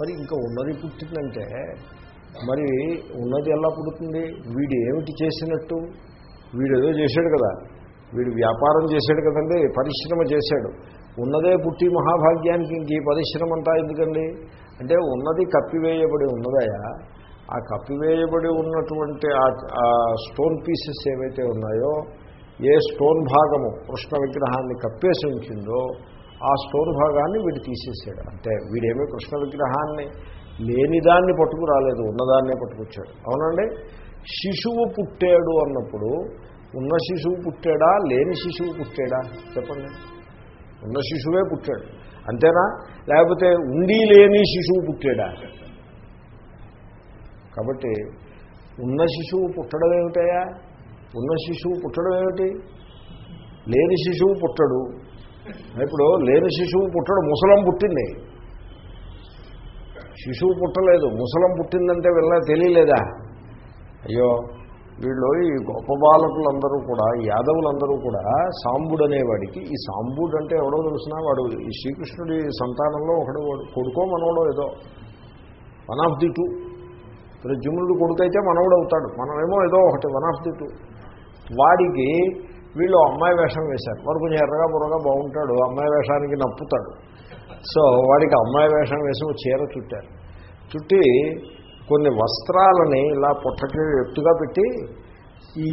మరి ఇంకా ఉన్నది పుట్టిందంటే మరి ఉన్నది ఎలా పుడుతుంది? వీడు ఏమిటి చేసినట్టు? వీడు ఏదో చేశాడు కదా. వీడు వ్యాపారం చేశాడు కదండి పరిశ్రమ చేశాడు. ఉన్నదే పుట్టి మహాభాగ్యానికి ఇంక ఈ పరిశ్రమ అంతా ఎందుకండి? అంటే ఉన్నది కప్పివేయబడి ఉన్నదయా? ఆ కప్పివేయబడి ఉన్నటువంటి ఆ స్టోన్ పీసెస్ ఏవైతే ఉన్నాయో ఏ స్టోన్ భాగము కృష్ణ విగ్రహాన్ని కప్పేసి ఉంచిందో ఆ స్టోర్ భాగాన్ని వీడు తీసేసాడు అంటే వీడేమీ కృష్ణ విగ్రహాన్ని లేనిదాన్ని పట్టుకురాలేదు ఉన్నదాన్నే పట్టుకొచ్చాడు. అవునండి? శిశువు పుట్టాడు అన్నప్పుడు ఉన్న శిశువు పుట్టాడా లేని శిశువు పుట్టాడా? చెప్పండి. ఉన్న శిశువే పుట్టాడు. అంతేనా? లేకపోతే ఉండి లేని శిశువు పుట్టాడా? కాబట్టి ఉన్న శిశువు పుట్టడం ఏమిటయా ఉన్న శిశువు పుట్టడం ఏమిటి? లేని శిశువు పుట్టడు. ఇప్పుడు లేని శిశువు పుట్టడు ముసలం పుట్టింది. శిశువు పుట్టలేదు ముసలం పుట్టిందంటే వెళ్ళా తెలియలేదా? అయ్యో వీళ్ళు ఈ గొప్ప బాలకులందరూ కూడా యాదవులందరూ కూడా సాంబుడు అనేవాడికి ఈ సాంబుడు అంటే ఎవడో తెలిసినా వాడు ఈ శ్రీకృష్ణుడి సంతానంలో ఒకడు వాడు కొడుకో మనవడో ఏదో. One of the two. ప్రజుమ్నుడు కొడుకైతే మనవడు అవుతాడు మనమేమో ఏదో ఒకటి వన్ ఆఫ్ ది టూ. వాడికి వీళ్ళు అమ్మాయి వేషం వేశారు. వాడు కొంచెం ఎర్రగా బుర్రగా బాగుంటాడు. అమ్మాయి వేషానికి నప్పుతాడు. సో వాడికి అమ్మాయి వేషం వేసి ఒక చీర చుట్టారు. చుట్టి కొన్ని వస్త్రాలని ఇలా పుట్టకి ఎత్తుగా పెట్టి ఈ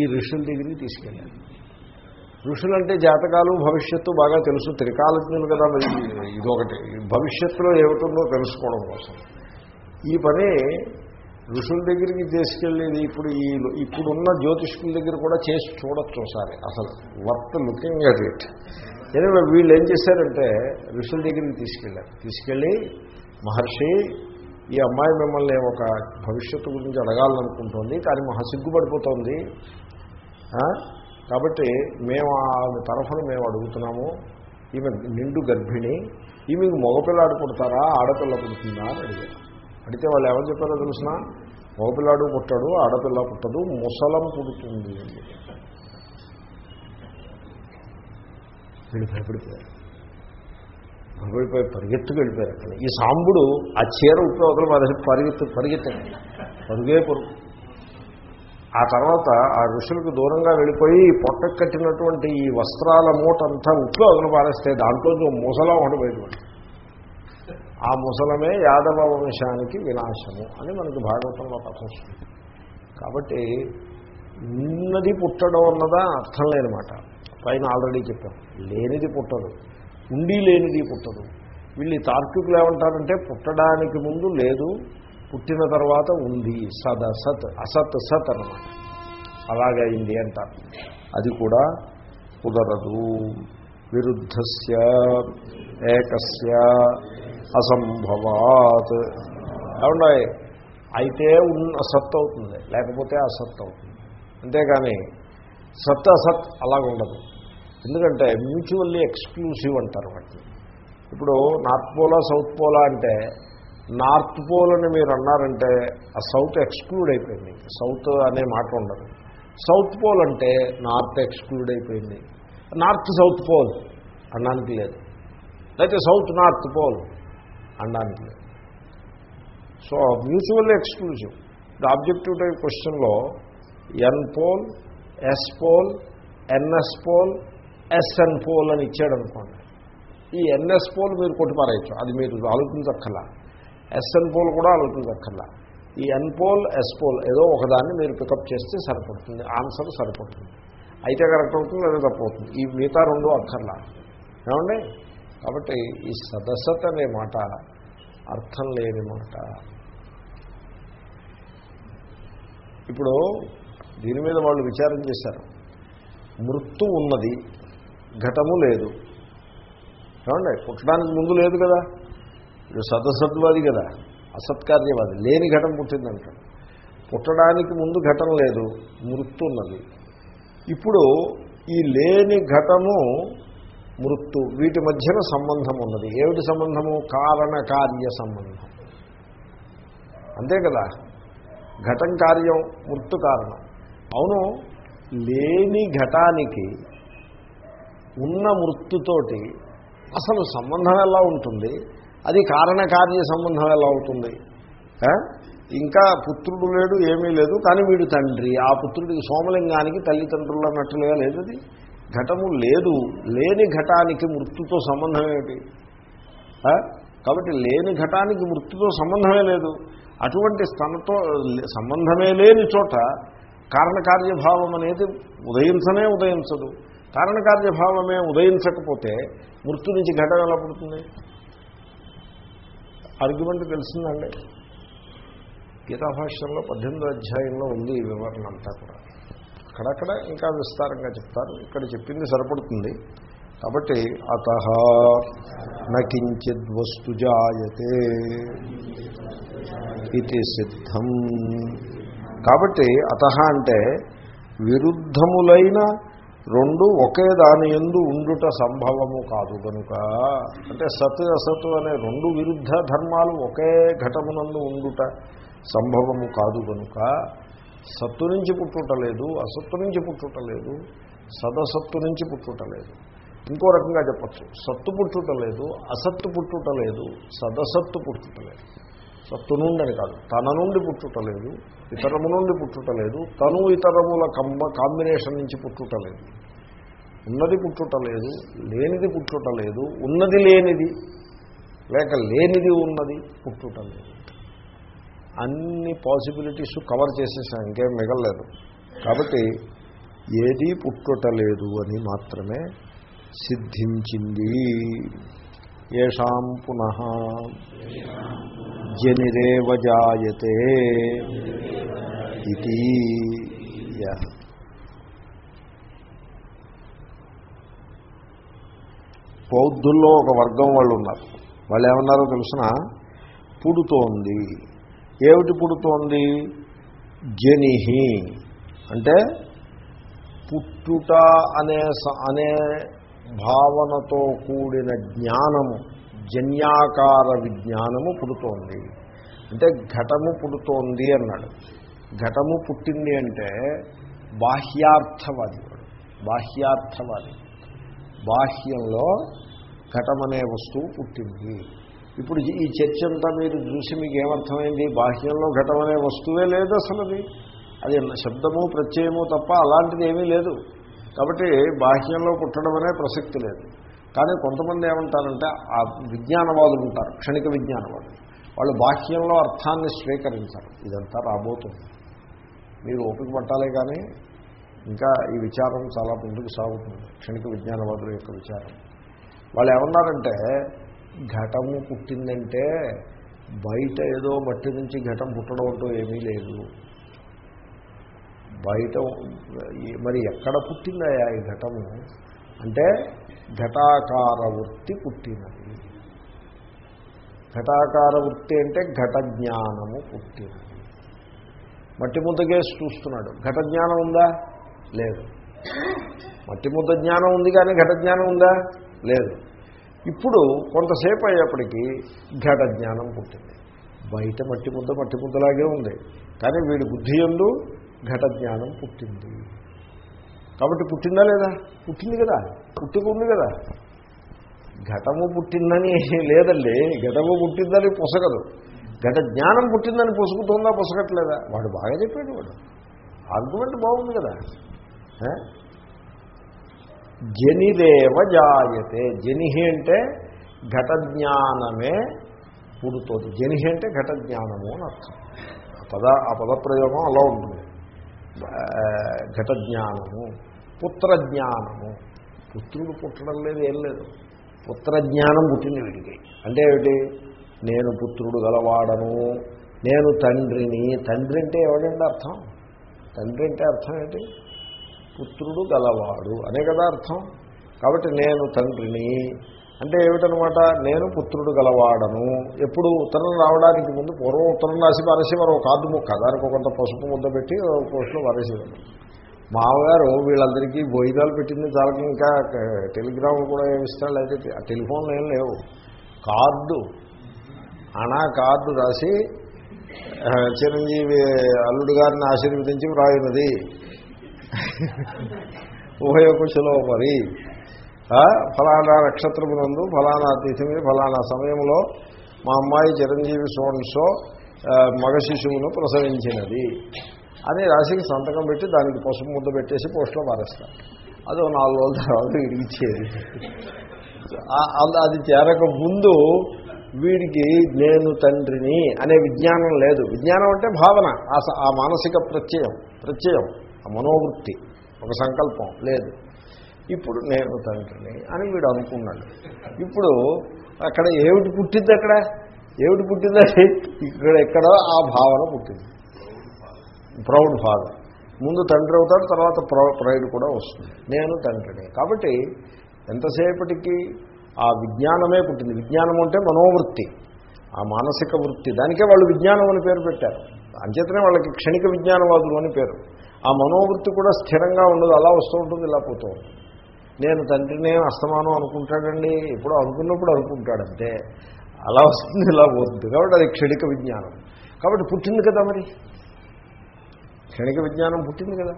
ఈ ఋషుల దగ్గరికి తీసుకెళ్ళారు. ఋషులంటే జాతకాలు భవిష్యత్తు బాగా తెలుసు. త్రికాలజ్ఞులు కదా మరి. ఇదొకటి. భవిష్యత్తులో ఏమిటిందో తెలుసుకోవడం కోసం. ఈ పని ఋషుల దగ్గరికి తీసుకెళ్ళేది ఇప్పుడు ఈ ఇప్పుడున్న జ్యోతిష్కుల దగ్గర కూడా చేసి చూడొచ్చు ఒకసారి. అసలు worth looking at it. Anyway వీళ్ళు ఏం చేశారంటే ఋషుల దగ్గరికి తీసుకెళ్ళారు. తీసుకెళ్ళి మహర్షి ఈ అమ్మాయి మిమ్మల్ని ఒక భవిష్యత్తు గురించి అడగాలనుకుంటోంది కానీ మహా సిగ్గుపడిపోతుంది. కాబట్టి మేము ఆమె తరఫున మేము అడుగుతున్నాము. ఈమె నిండు గర్భిణి ఈమెకు మగపిల్లాడు పుడతారా ఆడపిల్ల పుడుతుందా అని అడిగారు. అడిగితే వాళ్ళు ఎవరు చెప్పారో తెలిసిన మగపిల్లాడు పుట్టాడు ఆడపిల్ల పుట్టదు ముసలం పుడుతుంది. వీళ్ళు భయపడిపోయారు. భయపడిపోయి పరిగెత్తుకు వెళ్ళిపోయారు అక్కడ. ఈ సాంబుడు ఆ చీర ఉపయోగం అవతల పరిగెత్తు పరిగెత్తండి. పరుగే పరుగు. ఆ తర్వాత ఆ ఋషులకు దూరంగా వెళ్ళిపోయి పొట్ట కట్టినటువంటి ఈ వస్త్రాల మూట అంతా ఉప్పు పారేస్తే దాంట్లో ముసలం ఒకటి బయటపడి ఆ ముసలమే యాదవ వంశానికి వినాశము అని మనకి భాగవతంలో కథ వస్తుంది. కాబట్టి ఉన్నది పుట్టడం అన్నదా అర్థం లేనమాట పైన ఆల్రెడీ చెప్పాం. లేనిది పుట్టదు. ఉండి లేనిది పుట్టదు. వీళ్ళు తార్కికులు ఏమంటారంటే పుట్టడానికి ముందు లేదు పుట్టిన తర్వాత ఉంది సద్ అసత్ అసత్ సత్ అనమాట అలాగైంది అంటారు. అది కూడా కుదరదు. విరుద్ధస్య ఏకస్య అసంభవాత్. ఏమండే? అయితే ఉన్న సత్ అవుతుంది. లేకపోతే అసత్ అవుతుంది. అంతేగాని సత్ అసత్ అలాగ ఉండదు. ఎందుకంటే మ్యూచువల్లీ ఎక్స్క్లూసివ్ అంటారు వాటిని. ఇప్పుడు నార్త్ పోలా సౌత్ పోలా అంటే నార్త్ పోల్ అని మీరు అన్నారంటే ఆ సౌత్ ఎక్స్క్లూడ్ అయిపోయింది. సౌత్ అనే మాట ఉండదు. సౌత్ పోల్ అంటే నార్త్ ఎక్స్క్లూడ్ అయిపోయింది. నార్త్ సౌత్ పోల్ అనడానికి లేదు. లేకపోతే సౌత్ నార్త్ పోల్ అనడానికి లేదు. So mutually exclusive the objective type క్వశ్చన్లో N pole S pole NS pole SN pole అని ఇచ్చాడు అనుకోండి. ఈ ఎన్ఎస్ పోల్ మీరు కొట్టిపారేయచ్చు. అది మీరు ఆలోచించక్కర్లా ఎస్ఎన్ పోల్ కూడా ఆలోచించక్కర్లా ఈ ఎన్ పోల్ ఎస్ పోల్ ఏదో ఒకదాన్ని మీరు పికప్ చేస్తే సరిపడుతుంది. ఆన్సర్ సరిపడుతుంది. అయితే కరెక్ట్ అవుతుంది లేదా తప్పవుతుంది ఈ మిగతా రెండు అక్కర్లా. ఏమండి? కాబట్టి ఈ సదసత్ అనే మాట అర్థం లేని మాట. ఇప్పుడు దీని మీద వాళ్ళు విచారం చేశారు. మృత్తు ఉన్నది ఘటము లేదు. ఏమండి పుట్టడానికి ముందు లేదు కదా? ఇది సదసద్వాది కదా అసత్కార్యవాది లేని ఘటం పుట్టిందంటాడు పుట్టడానికి ముందు ఘటన లేదు మృత్తు ఉన్నది. ఇప్పుడు ఈ లేని ఘటము మృత్తు. వీటి మధ్యన సంబంధం ఉన్నది. ఏమిటి సంబంధము? కారణ కార్య సంబంధం. అంతే కదా? ఘటం కార్యం మృత్తు కారణం. అవును లేని ఘటానికి ఉన్న మృత్తుతోటి అసలు సంబంధం ఎలా ఉంటుంది? అది కారణకార్య సంబంధం ఎలా అవుతుంది? ఇంకా పుత్రుడు లేడు ఏమీ లేదు కానీ వీడు తండ్రి. ఆ పుత్రుడికి సోమలింగానికి తల్లిదండ్రులు అన్నట్లుగా లేదు అది. ఘటము లేదు లేని ఘటానికి మృత్యుతో సంబంధం ఏమిటి? కాబట్టి లేని ఘటానికి మృత్యుతో సంబంధమే లేదు. అటువంటి స్థనతో సంబంధమే లేని చోట కారణకార్యభావం అనేది ఉదయించనే ఉదయించదు. కారణకార్యభావమే ఉదయించకపోతే మృత్యు నుంచి ఘటన ఎలా పుడుతుంది? ఆర్గ్యుమెంట్ తెలిసిందండి? గీతాభాష్యంలో పద్దెనిమిదో అధ్యాయంలో ఉంది ఈ వివరణ అంతా కూడా. అక్కడక్కడ ఇంకా విస్తారంగా చెప్తారు. ఇక్కడ చెప్పింది సరిపడుతుంది. కాబట్టి అత నకించిద్ వస్తు జాయతే ఇది సిద్ధం. కాబట్టి అత అంటే విరుద్ధములైన రెండు ఒకే దాని ఎందు ఉండుట సంభవము కాదు కనుక అంటే సత్ అసత్ అనే రెండు విరుద్ధ ధర్మాలు ఒకే ఘటమునందు ఉండుట సంభవము కాదు కనుక సత్తు నుంచి పుట్టుట లేదు అసత్తు నుంచి పుట్టుట లేదు సదసత్తు నుంచి పుట్టుట లేదు ఇంకో రకంగా చెప్పచ్చు. సత్తు పుట్టుట లేదు అసత్తు పుట్టుట లేదు సదసత్తు పుట్టుట లేదు సత్తు నుండి అని కాదు తన నుండి పుట్టుట లేదు ఇతరము నుండి పుట్టుట లేదు తను ఇతరముల కమ్మ కాంబినేషన్ నుంచి పుట్టుట లేదు ఉన్నది పుట్టుట లేదు లేనిది పుట్టుట లేదు ఉన్నది లేనిది లేక లేనిది ఉన్నది పుట్టుట లేదు అన్ని పాసిబిలిటీస్ కవర్ చేసేసాం ఇంకేం మిగలలేదు. కాబట్టి ఏదీ పుట్టుటలేదు అని మాత్రమే సిద్ధించింది. ఏషాం పునః జనిరేవ జాయతే ఇది బౌద్ధుల్లో ఒక వర్గం వాళ్ళు ఉన్నారు వాళ్ళు ఏమన్నారో తెలిసిన? పుడుతోంది. ఏమిటి పుడుతోంది? జనిహి. అంటే పుట్టుట అనే స- అనే భావనతో కూడిన జ్ఞానము జన్యాకార విజ్ఞానము పుడుతోంది. అంటే ఘటము పుడుతోంది అన్నాడు. ఘటము పుట్టింది అంటే బాహ్యార్థవాది బాహ్యార్థవాది. బాహ్యంలో ఘటమనే వస్తువు పుట్టింది. ఇప్పుడు ఈ చర్చ అంతా మీరు చూసి మీకు ఏమర్థమైంది? బాహ్యంలో ఘటమనే వస్తువే లేదు అసలు అది అది శబ్దము ప్రత్యయము తప్ప అలాంటిది ఏమీ లేదు. కాబట్టి బాహ్యంలో పుట్టడం అనే ప్రసక్తి లేదు. కానీ కొంతమంది ఏమంటారంటే ఆ విజ్ఞానవాదులు ఉంటారు క్షణిక విజ్ఞానవాదులు. వాళ్ళు బాహ్యంలో అర్థాన్ని స్వీకరించారు. ఇదంతా రాబోతుంది. మీరు ఓపిక పట్టాలే కానీ ఇంకా ఈ విచారం చాలా ముందుకు సాగుతుంది. క్షణిక విజ్ఞానవాదుల యొక్క విచారం. వాళ్ళు ఏమన్నారంటే ఘటము పుట్టిందంటే బయట ఏదో మట్టి నుంచి ఘటం పుట్టడం అంటూ ఏమీ లేదు. బయట మరి ఎక్కడ పుట్టిందయా ఈ ఘటము? అంటే ఘటాకార వృత్తి పుట్టినది. ఘటాకార వృత్తి అంటే ఘట జ్ఞానము పుట్టినది. మట్టి ముద్దకేసి చూస్తున్నాడు. ఘట జ్ఞానం ఉందా? లేదు. మట్టి ముద్ద జ్ఞానం ఉంది కానీ ఘట జ్ఞానం ఉందా? లేదు. ఇప్పుడు కొంతసేపు అయ్యేప్పటికీ ఘట జ్ఞానం పుట్టింది. బయట మట్టి ముద్ద మట్టి ముద్దలాగే ఉంది. కానీ వీడి బుద్ధి ఎందు ఘట జ్ఞానం పుట్టింది. కాబట్టి పుట్టిందా లేదా? పుట్టింది కదా. పుట్టుకుంది కదా. ఘటము పుట్టిందని లేదండి. ఘటము పుట్టిందని పొసగదు. ఘట జ్ఞానం పుట్టిందని పొసుకుతుందా పొసగట్లేదా? వాడు బాగా చెప్పాడు వాడు ఆర్గ్యుమెంట్ బాగుంది కదా. జనిరేవ జాయతే జనిహి అంటే ఘటజ్ఞానమే పుడుతోంది. జనిహి అంటే ఘటజ్ఞానము అని అర్థం. ఆ పద ఆ పదప్రయోగం అలా ఉంటుంది. ఘటజ్ఞానము పుత్రజ్ఞానము. పుత్రుడు పుట్టడం లేదు ఏం లేదు. పుత్రజ్ఞానం పుట్టింది వీడికి. అంటే ఏమిటి? నేను పుత్రుడు గలవాడను. నేను తండ్రిని. తండ్రి అంటే ఎవడండి అర్థం? తండ్రి అంటే అర్థం ఏంటి? పుత్రుడు గలవాడు. అనే కదా అర్థం? కాబట్టి నేను తండ్రిని. అంటే ఏమిటనమాట? నేను పుత్రుడు గలవాడను. ఎప్పుడు? ఉత్తరం రావడానికి ముందు పూర్వం ఉత్తరం రాసి పారేసేవారు ఒక కార్డు ముక్క. దానికి కొంత పసుపు ముద్ద పెట్టి ఒక పోస్టులో పారేసేవారు మామగారు వీళ్ళందరికీ భోజనాలు పెట్టింది చాలా ఇంకా టెలిగ్రామ్ కూడా ఏమిస్తాడు లేకపోతే ఆ టెలిఫోన్లు ఏం లేవు. కార్డు. అనా కార్డు రాసి చిరంజీవి అల్లుడు గారిని ఆశీర్వదించి వ్రాయినది. ఉభయ మరి. ఫలానా నక్షత్రమునందు ఫలానా తిథి మీద ఫలానా సమయంలో మా అమ్మాయి చిరంజీవి సోన్సో మగ శిశువును ప్రసవించినది. అని రాశికి సంతకం పెట్టి దానికి పసుపు ముద్ద పెట్టేసి పోస్ట్లో మారేస్తాను అది నాలుగు రోజుల తర్వాత ఇచ్చేది అది- అది చేరక ముందు వీడికి నేను తండ్రిని అనే విజ్ఞానం లేదు. విజ్ఞానం అంటే భావన ఆ మానసిక ప్రత్యయం ప్రత్యయం. మనోవృత్తి ఒక సంకల్పం. లేదు. ఇప్పుడు నేను తండ్రిని అని వీడు అనుకున్నాడు. ఇప్పుడు అక్కడ ఏమిటి పుట్టింది అక్కడ? ఏమిటి పుట్టిందండి ఇక్కడ ఎక్కడో ఆ భావన పుట్టింది. Proud father. ముందు తండ్రి అవుతాడు తర్వాత ప్రౌ- ప్రైడ్ కూడా వస్తుంది. నేను తండ్రిని. కాబట్టి ఎంతసేపటికి ఆ విజ్ఞానమే పుట్టింది. విజ్ఞానం అంటే మనోవృత్తి. ఆ మానసిక వృత్తి. దానికే వాళ్ళు విజ్ఞానం అని పేరు పెట్టారు. అంచేతనే వాళ్ళకి క్షణిక విజ్ఞానవాదులు అని పేరు. ఆ మనోవృత్తి కూడా స్థిరంగా ఉండదు అలా వస్తూ ఉంటుంది ఇలా పోతూ ఉంటుంది. నేను తండ్రినే అస్తమానం అనుకుంటాడండి ఎప్పుడో అనుకున్నప్పుడు అనుకుంటాడంటే అలా వస్తుంది ఇలా పోతుంది. కాబట్టి అది క్షణిక విజ్ఞానం. కాబట్టి పుట్టింది కదా మరి? క్షణిక విజ్ఞానం పుట్టింది కదా?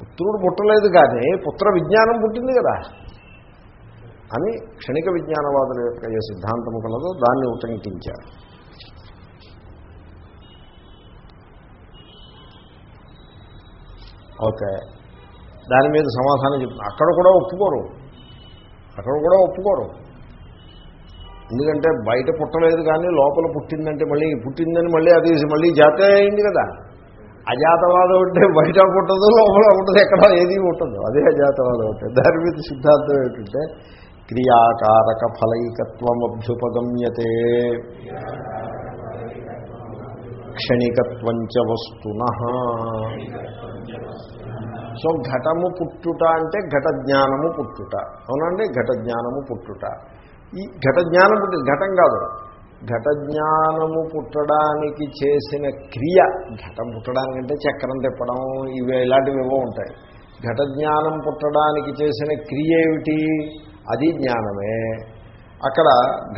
పుత్రుడు పుట్టలేదు కానీ పుత్ర విజ్ఞానం పుట్టింది కదా? అని క్షణిక విజ్ఞానవాదుల యొక్క ఏ సిద్ధాంతము కలదో దాన్ని ఉటంకించారు. ఓకే. దాని మీద సమాధానం చెప్తున్నా. అక్కడ కూడా ఒప్పుకోరు. అక్కడ కూడా ఒప్పుకోరు. ఎందుకంటే బయట పుట్టలేదు కానీ లోపల పుట్టిందంటే మళ్ళీ పుట్టిందని మళ్ళీ అది మళ్ళీ జాతే అయింది కదా. అజాతవాదం అంటే బయట పుట్టదు లోపల ఉంటుంది ఎక్కడ ఏది పుట్టదు. అదే అజాతవాదం అంటే. దాని మీద సిద్ధాంతం ఏంటంటే క్రియాకారక ఫలైకత్వం అభ్యుపగమ్యతే క్షణికత్వంచ వస్తున. సో ఘటము పుట్టుట అంటే ఘట జ్ఞానము పుట్టుట. అవునండి? ఘట జ్ఞానము పుట్టుట. ఈ ఘట జ్ఞానం పుట్టి ఘటం కాదు. ఘట జ్ఞానము పుట్టడానికి చేసిన క్రియ ఘటం పుట్టడానికంటే చక్రం తిప్పడం ఇవి ఇలాంటివి ఏవో ఉంటాయి. ఘట జ్ఞానం పుట్టడానికి చేసిన క్రియ ఏమిటి? అది జ్ఞానమే. అక్కడ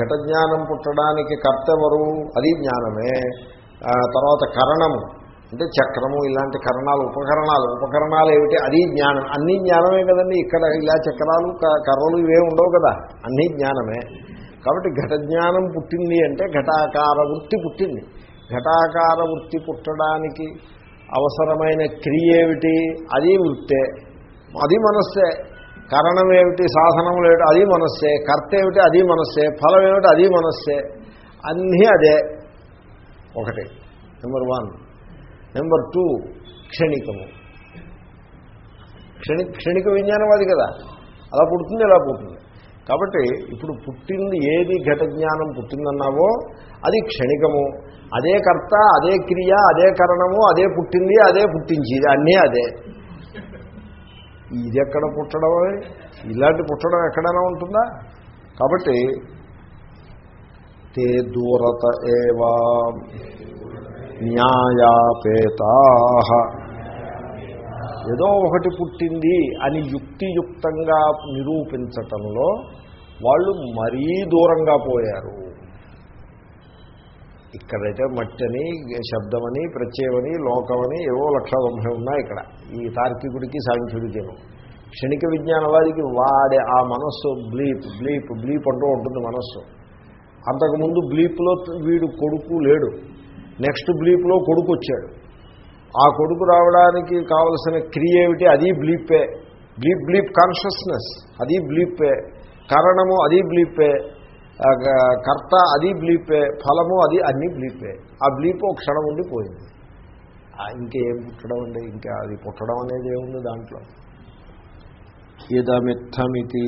ఘట జ్ఞానం పుట్టడానికి కర్తెవరు? అది జ్ఞానమే. తర్వాత కరణము. అంటే చక్రము ఇలాంటి కరణాలు ఉపకరణాలు. ఉపకరణాలు ఏమిటి? అది జ్ఞానం. అన్నీ జ్ఞానమే కదండి. ఇక్కడ ఇలా చక్రాలు క- కర్రలు ఇవే ఉండవు కదా. అన్నీ జ్ఞానమే. కాబట్టి ఘట జ్ఞానం పుట్టింది అంటే ఘటాకార వృత్తి పుట్టింది. ఘటాకార వృత్తి పుట్టడానికి అవసరమైన క్రియ ఏమిటి? అది వృత్తే. అది మనస్సే. కరణం ఏమిటి? సాధనం ఏమిటి? అది మనస్సే. కర్త ఏమిటి? అది మనస్సే. ఫలం ఏమిటి? అది మనస్సే. అన్నీ అదే. ఒకటి. నెంబర్ వన్ నెంబర్ టూ క్షణికము. క్షణి క్షణిక విజ్ఞానం అది కదా? అలా పుడుతుంది ఇలా పుడుతుంది. కాబట్టి ఇప్పుడు పుట్టింది ఏది ఘట జ్ఞానం పుట్టిందన్నావో అది క్షణికము. అదే కర్త అదే క్రియ అదే కరణము అదే పుట్టింది అదే పుట్టించేది అన్నీ అదే. ఇది ఎక్కడ పుట్టడం ఇలాంటి పుట్టడం ఎక్కడైనా ఉంటుందా? కాబట్టి తే దూరత ఏవా న్యాయాపేతా ఏదో ఒకటి పుట్టింది అని యుక్తియుక్తంగా నిరూపించటంలో వాళ్ళు మరీ దూరంగా పోయారు. ఇక్కడైతే మట్టని శబ్దమని ప్రత్యయమని లోకమని ఏవో లక్ష తొంభై ఉన్నాయి ఇక్కడ. ఈ తార్కికుడికి సాంఖ్యుడికిను. క్షణిక విజ్ఞానవాదికి వాడే ఆ మనస్సు బ్లీప్ బ్లీప్ బ్లీప్ అంటూ ఉంటుంది మనస్సు. అంతకుముందు బ్లీప్లో వీడు కొడుకు లేడు. నెక్స్ట్ బ్లీప్లో కొడుకు వచ్చాడు ఆ కొడుకు రావడానికి కావలసిన క్రియ ఏమిటి? అది బ్లీపే. బ్లీప్ బ్లీప్ కాన్షియస్నెస్ అది బ్లీపే. కారణము అది బ్లీపే. కర్త అది బ్లీపే. ఫలము అది అన్నీ బ్లీపే. ఆ బ్లీప్ ఒక క్షణం ఉండి పోయింది ఇంకేం పుట్టడం అండి? ఇంకా అది పుట్టడం అనేది ఏముంది దాంట్లో? ఇదమిత్తమితి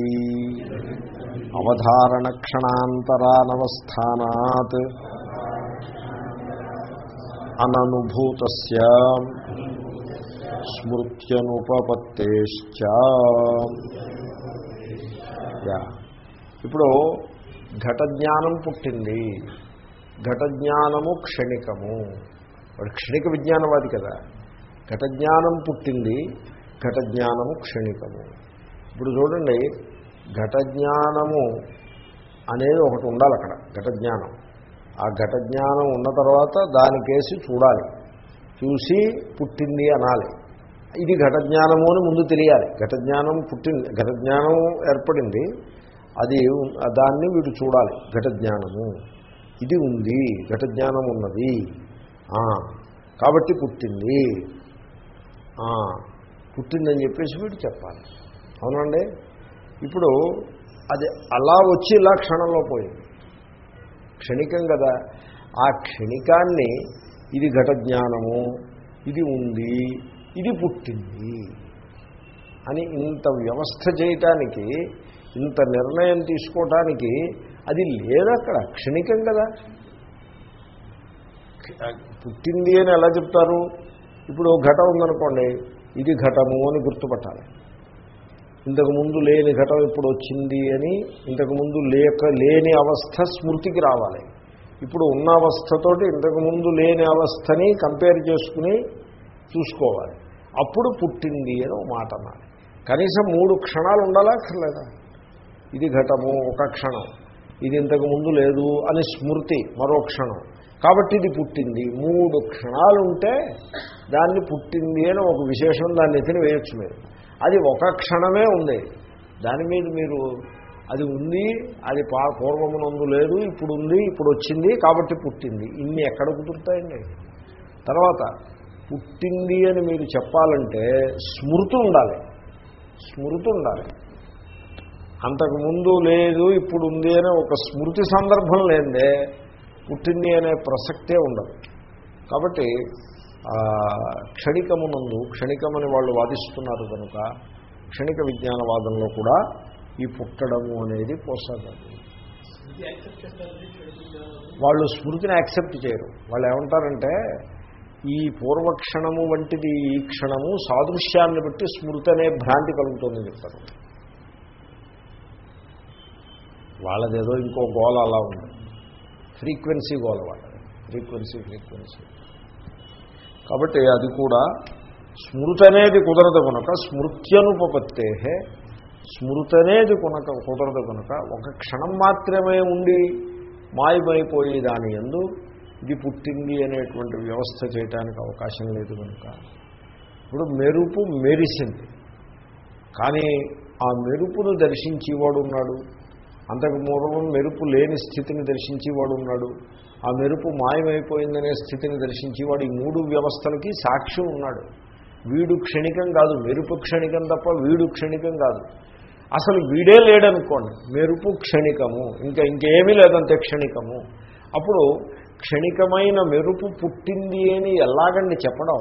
అవధారణ క్షణాంతరానవస్థానాత్ అననుభూత స్మృత్యనుపపత్తేశ్చ యా. ఇప్పుడు ఘటజ్ఞానం పుట్టింది. ఘటజ్ఞానము క్షణికము. వాడు క్షణిక విజ్ఞానవాది కదా. ఘటజ్ఞానం పుట్టింది ఘటజ్ఞానము క్షణికము. ఇప్పుడు చూడండి ఘట జ్ఞానము అనేది ఒకటి ఉండాలి అక్కడ ఘట జ్ఞానం ఆ ఘట జ్ఞానం ఉన్న తర్వాత దానికేసి చూడాలి. చూసి పుట్టింది అనాలి. ఇది ఘట జ్ఞానము అని ముందు తెలియాలి. ఘట జ్ఞానం పుట్టింది ఘట జ్ఞానం ఏర్పడింది అది దాన్ని వీడు చూడాలి ఘట జ్ఞానము ఇది ఉంది ఘట జ్ఞానం ఉన్నది కాబట్టి పుట్టింది. పుట్టిందని చెప్పేసి వీడు చెప్పాలి. అవునండి. ఇప్పుడు అది అలా వచ్చి ఇలా క్షణంలో పోయింది. క్షణికం కదా. ఆ క్షణికాన్ని ఇది ఘట జ్ఞానము ఇది ఉంది ఇది పుట్టింది అని ఇంత వ్యవస్థ చేయటానికి ఇంత నిర్ణయం తీసుకోవటానికి అది లేదు అక్కడ క్షణికం కదా. పుట్టింది అని ఎలా చెప్తారు? ఇప్పుడు ఘటం ఉందనుకోండి ఇది ఘటము అని గుర్తుపట్టాలి. ఇంతకుముందు లేని ఘటం ఇప్పుడు వచ్చింది అని ఇంతకుముందు లేక లేని అవస్థ స్మృతికి రావాలి. ఇప్పుడు ఉన్న అవస్థతోటి ఇంతకుముందు లేని అవస్థని కంపేర్ చేసుకుని చూసుకోవాలి. అప్పుడు పుట్టింది అని ఒక మాట అన్నారు కనీసం మూడు క్షణాలు ఉండాలా అక్కర్లేదా? ఇది ఘటము ఒక క్షణం. ఇది ఇంతకు ముందు లేదు అని స్మృతి మరో క్షణం. కాబట్టి ఇది పుట్టింది. మూడు క్షణాలు ఉంటే దాన్ని పుట్టింది అని ఒక విశేషం దాన్ని ఎత్తిన వేయొచ్చు మీరు. అది ఒక క్షణమే ఉంది. దాని మీద మీరు అది ఉంది అది పా పూర్వమునందు లేదు ఇప్పుడు ఉంది ఇప్పుడు వచ్చింది కాబట్టి పుట్టింది. ఇన్ని ఎక్కడ కుదురుతాయండి? తర్వాత పుట్టింది అని మీరు చెప్పాలంటే స్మృతి ఉండాలి. స్మృతి ఉండాలి. అంతకుముందు లేదు ఇప్పుడు ఉంది అనే ఒక స్మృతి సందర్భం లేదే పుట్టింది అనే ప్రసక్తే ఉండదు. కాబట్టి క్షణికమునందు క్షణికమని వాళ్ళు వాదిస్తున్నారు కనుక క్షణిక విజ్ఞానవాదంలో కూడా ఈ పుట్టడము అనేది పోసాగదు. వాళ్ళు స్మృతిని యాక్సెప్ట్ చేయరు. వాళ్ళు ఏమంటారంటే ఈ పూర్వక్షణము వంటిది ఈ క్షణము సాదృశ్యాన్ని బట్టి స్మృతి అనే భ్రాంతి కలుగుతుందని చెప్తారు. వాళ్ళదేదో ఇంకో గోల అలా ఉంది. ఫ్రీక్వెన్సీ గోల వాళ్ళది. Frequency frequency. కాబట్టి అది కూడా స్మృతి అనేది కుదరదు కనుక స్మృత్యనుపపత్తే స్మృతి అనేది కొనక కుదరదు కనుక ఒక క్షణం మాత్రమే ఉండి మాయమైపోయి దాని ఎందు ఇది పుట్టింది అనేటువంటి వ్యవస్థ చేయడానికి అవకాశం లేదు కనుక ఇప్పుడు మెరుపు మెరిసింది. కానీ ఆ మెరుపును దర్శించేవాడు ఉన్నాడు అంతకు పూర్వం మెరుపు లేని స్థితిని దర్శించేవాడు ఉన్నాడు ఆ మెరుపు మాయమైపోయిందనే స్థితిని దర్శించేవాడు ఈ మూడు వ్యవస్థలకి సాక్షి ఉన్నాడు. వీడు క్షణికం కాదు మెరుపు క్షణికం తప్ప వీడు క్షణికం కాదు. అసలు వీడే లేడనుకోండి మెరుపు క్షణికము ఇంకా ఇంకేమీ లేదంటే క్షణికము. అప్పుడు క్షణికమైన మెరుపు పుట్టింది అని ఎలాగండి చెప్పడం?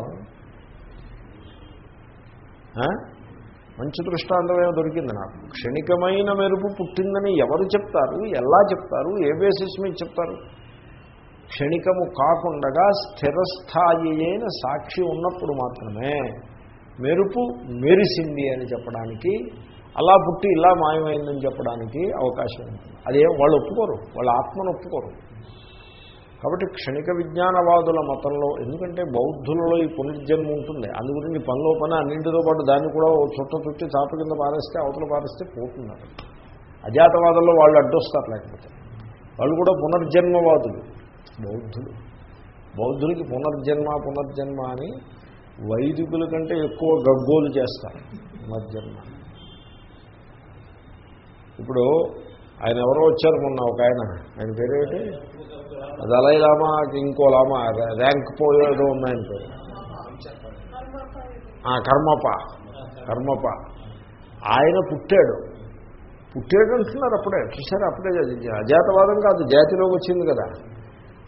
మంచి దృష్టాంతమే దొరికింది నాకు. క్షణికమైన మెరుపు పుట్టిందని ఎవరు చెప్తారు? ఎలా చెప్తారు? ఏ బేసిస్ మీద చెప్తారు? క్షణికము కాకుండా స్థిరస్థాయి అయిన సాక్షి ఉన్నప్పుడు మాత్రమే మెరుపు మెరిసింది అని చెప్పడానికి అలా పుట్టి ఇలా మాయమైందని చెప్పడానికి అవకాశం ఉంటుంది. అదేం వాళ్ళు ఒప్పుకోరు వాళ్ళ ఆత్మను ఒప్పుకోరు. కాబట్టి క్షణిక విజ్ఞానవాదుల మతంలో ఎందుకంటే బౌద్ధులలో ఈ పునర్జన్మ ఉంటుంది. అందు గురించి పనిలో పని అన్నింటితో పాటు దాన్ని కూడా చుట్ట చుట్టి చాప కింద పారేస్తే అవతల పారేస్తే పోతున్నారు అజాతవాదంలో వాళ్ళు అడ్డొస్తారు లేకపోతే. వాళ్ళు కూడా పునర్జన్మవాదులు. బౌద్ధులు. బౌద్ధులకి పునర్జన్మ పునర్జన్మ అని వైదికుల కంటే ఎక్కువ గగ్గోలు చేస్తారు పునర్జన్మ. ఇప్పుడు ఆయన ఎవరో వచ్చారు మొన్న ఒక ఆయన. ఆయన పేరేమిటి? దళై లామా ఇంకో లామా ర్యాంక్ పోయేదో ఉన్నాయని పేరు. ఆ, కర్మప. కర్మప. ఆయన పుట్టాడు. పుట్టాడు అంటున్నారు అప్పుడే. చూసారు అప్పుడే అజాతవాదం కాదు జాతిలోకి వచ్చింది కదా.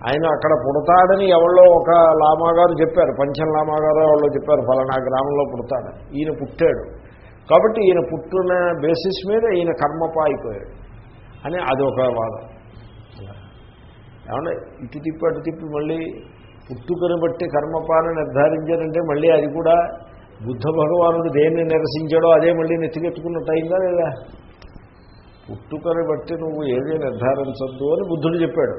ఆయన అక్కడ పుడతాడని ఎవరో ఒక లామాగారు చెప్పారు. పంచం లామాగారు ఎవరో చెప్పారు. ఫలానా గ్రామంలో పుడతాడని. ఈయన పుట్టాడు. కాబట్టి ఈయన పుట్టిన బేసిస్ మీద ఈయన కర్మప అయిపోయాడు అని అదొక వాదం. ఏమన్నా ఇటు తిప్పి అటు తిప్పి మళ్ళీ పుట్టుకను బట్టి కర్మపాన్ని నిర్ధారించారంటే మళ్ళీ అది కూడా బుద్ధ భగవానుడు దేన్ని నిరసించాడో అదే మళ్ళీ నెత్తికెత్తుకున్నట్టు అయిందా లేదా? పుట్టుకను బట్టి నువ్వు ఏది నిర్ధారించద్దు అని బుద్ధుడు చెప్పాడు.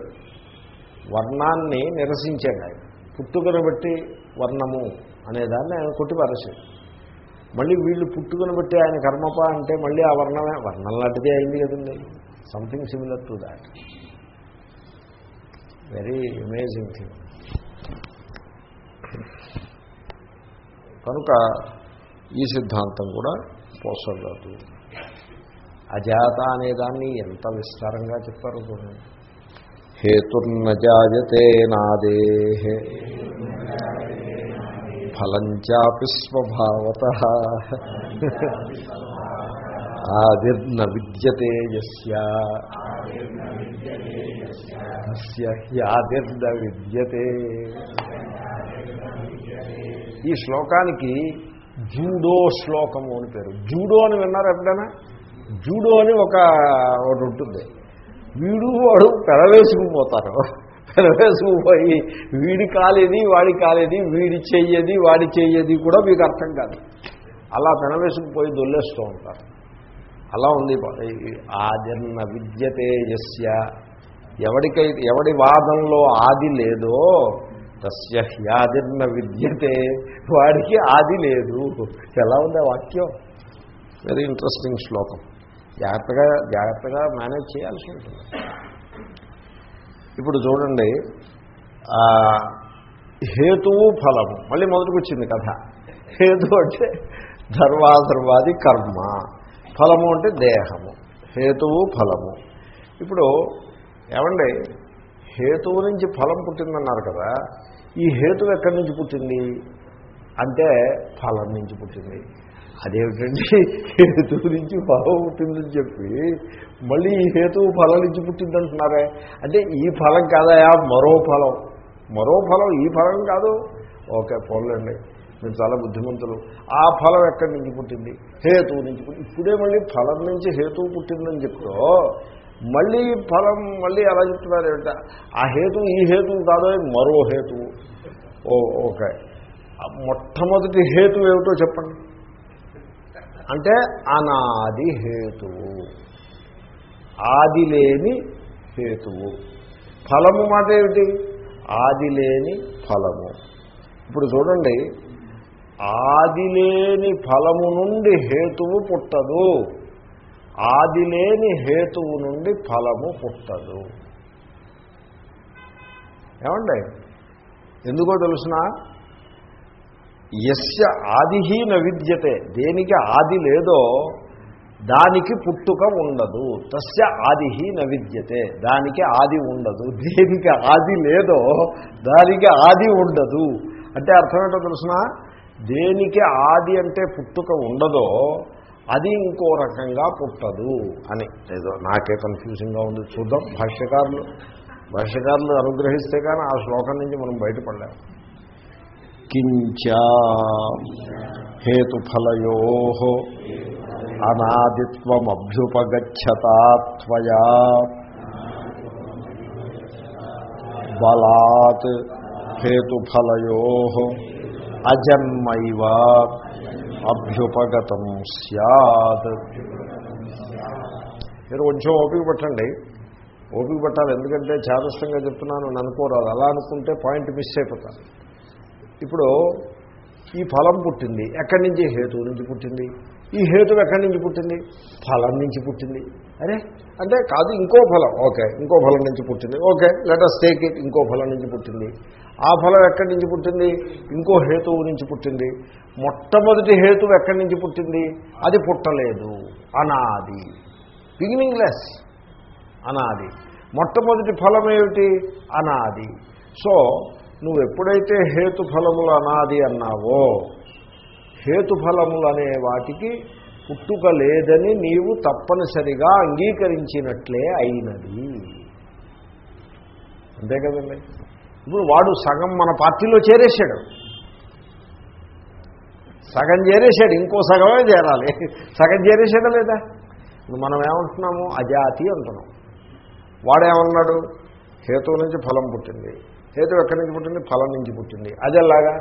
వర్ణాన్ని నిరసించాడు ఆయన. పుట్టుకను బట్టి వర్ణము అనేదాన్ని ఆయన కొట్టిపారేశాడు. మళ్ళీ వీళ్ళు పుట్టుకను బట్టి ఆయన కర్మప అంటే మళ్ళీ ఆ వర్ణమే వర్ణం లాంటిదే అయింది కదండి. Something similar to that very amazing thing కనుక ఈ సిద్ధాంతం కూడా పోసలేదు అజాత అనేదాన్ని ఎంత విస్తారంగా చెప్పారు చూడండి. హేతుర్న జాయతే నాదే ఫలంచాపి స్వభావత. ఆదిర్న విద్యతే యస్య విద్యతే ఈ శ్లోకానికి జూడో శ్లోకము అని పేరు. జూడో అని విన్నారు ఎప్పుడైనా? జూడో అని ఒక ఒకటి ఉంటుంది. వీడు వాడు పెరవేసుకుపోతారు. పెరవేసుకుపోయి వీడి కాలేది వాడి కాలేది వీడి చెయ్యది వాడి చెయ్యది కూడా మీకు అర్థం కాదు. అలా పెనవేసుకుపోయి దొల్లేస్తూ ఉంటారు. అలా ఉంది ఆదిర్న విద్యతే యస్య ఎవడికైతే ఎవడి వాదంలో ఆది లేదో తస్య హ్యాదిర్న విద్యతే. వాడికి ఆది లేదు. ఎలా ఉంది వాక్యం? వెరీ ఇంట్రెస్టింగ్ శ్లోకం. జాగ్రత్తగా జాగ్రత్తగా మేనేజ్ చేయాల్సి ఉంటుంది. ఇప్పుడు చూడండి హేతువు ఫలము. మళ్ళీ మొదటికి వచ్చింది కథ. హేతు అంటే ధర్వాధర్వాది కర్మ. ఫలము అంటే దేహము. హేతువు ఫలము. ఇప్పుడు ఏమండి హేతువు నుంచి ఫలం పుట్టిందన్నారు కదా ఈ హేతువు ఎక్కడి నుంచి పుట్టింది? అంటే ఫలం నుంచి పుట్టింది. అదేమిటండి? హేతు నుంచి ఫలం పుట్టిందని చెప్పి మళ్ళీ ఈ హేతువు ఫలం నుంచి పుట్టిందంటున్నారే. అంటే ఈ ఫలం కాదయా మరో ఫలం. మరో ఫలం ఈ ఫలం కాదు. ఓకే పోలండి మీరు చాలా బుద్ధిమంతులు. ఆ ఫలం ఎక్కడి నుంచి పుట్టింది? హేతువు నుంచి పుట్టి ఇప్పుడే మళ్ళీ ఫలం నుంచి హేతువు పుట్టిందని చెప్తూ మళ్ళీ ఫలం మళ్ళీ ఎలా చెప్తున్నారు ఏమిట? ఆ హేతువు ఈ హేతువు కాదో మరో హేతువు. Oh okay. మొట్టమొదటి హేతువు ఏమిటో చెప్పండి. అంటే అనాది హేతువు. ఆది లేని హేతువు. ఫలము మాట ఏమిటి ఆది లేని ఫలము. ఇప్పుడు చూడండి ఆది లేని ఫలము నుండి హేతువు పుట్టదు. ఆది లేని హేతువు నుండి ఫలము పుట్టదు. ఏమండి? ఎందుకో తెలుసిన? ఎస్య ఆదిహీన విద్యతే. దేనికి ఆది లేదో దానికి పుట్టుక ఉండదు. తస్య ఆదిహి నవిద్యతే విద్యతే. దానికి ఆది ఉండదు. దేనికి ఆది లేదో దానికి ఆది ఉండదు. అంటే అర్థం ఏంటో తెలుసిన? దేనికి ఆది అంటే పుట్టుక ఉండదో అది ఇంకో రకంగా పుట్టదు అని. ఏదో నాకే కన్ఫ్యూజింగ్గా ఉంది. చూద్దాం. భాష్యకారులు భాష్యకారులు అనుగ్రహిస్తే కానీ ఆ శ్లోకం నుంచి మనం బయటపడలేము కించ హేతుఫలయో అనాదిత్వమభ్యుపగచ్చతాత్వయా బలాత్ హేతుఫలయో అజన్మైవ అభ్యుపగతం సత్ మీరు కొంచెం ఓపిక పట్టండి. ఓపిక పట్టాలి. ఎందుకంటే చాదస్తంగా చెప్తున్నాను అని అనుకోరాదు. అలా అనుకుంటే పాయింట్ మిస్ అయిపోతారు. ఇప్పుడు ఈ ఫలం పుట్టింది ఎక్కడి నుంచి హేతువు నుంచి పుట్టింది? ఈ హేతు ఎక్కడి నుంచి పుట్టింది? ఫలం నుంచి పుట్టింది. అరే అంటే కాదు ఇంకో ఫలం. ఓకే ఇంకో ఫలం నుంచి పుట్టింది. ఓకే లెటస్ టేక్ ఇట్ ఇంకో ఫలం నుంచి పుట్టింది. ఆ ఫలం ఎక్కడి నుంచి పుట్టింది? ఇంకో హేతువు నుంచి పుట్టింది. మొట్టమొదటి హేతువు ఎక్కడి నుంచి పుట్టింది? అది పుట్టలేదు. అనాది. బిగినింగ్ లెస్ అనాది. మొట్టమొదటి ఫలం ఏమిటి? అనాది. సో నువ్వు ఎప్పుడైతే హేతుఫలములు అనాది అన్నావో హేతుఫలములు అనే వాటికి పుట్టుక లేదని నీవు తప్పనిసరిగా అంగీకరించినట్లే అయినది. అంతే కదండి? ఇప్పుడు వాడు సగం మన పార్టీలో చేరేశాడు. సగం చేరేశాడు ఇంకో సగమే చేరాలి. సగం చేరేశాడా లేదా? మనం ఏమంటున్నాము? అజాతి అంటున్నాం. వాడేమన్నాడు? హేతు నుంచి ఫలం పుట్టింది. హేతు ఎక్కడి నుంచి పుట్టింది? ఫలం నుంచి పుట్టింది. అదేలాగా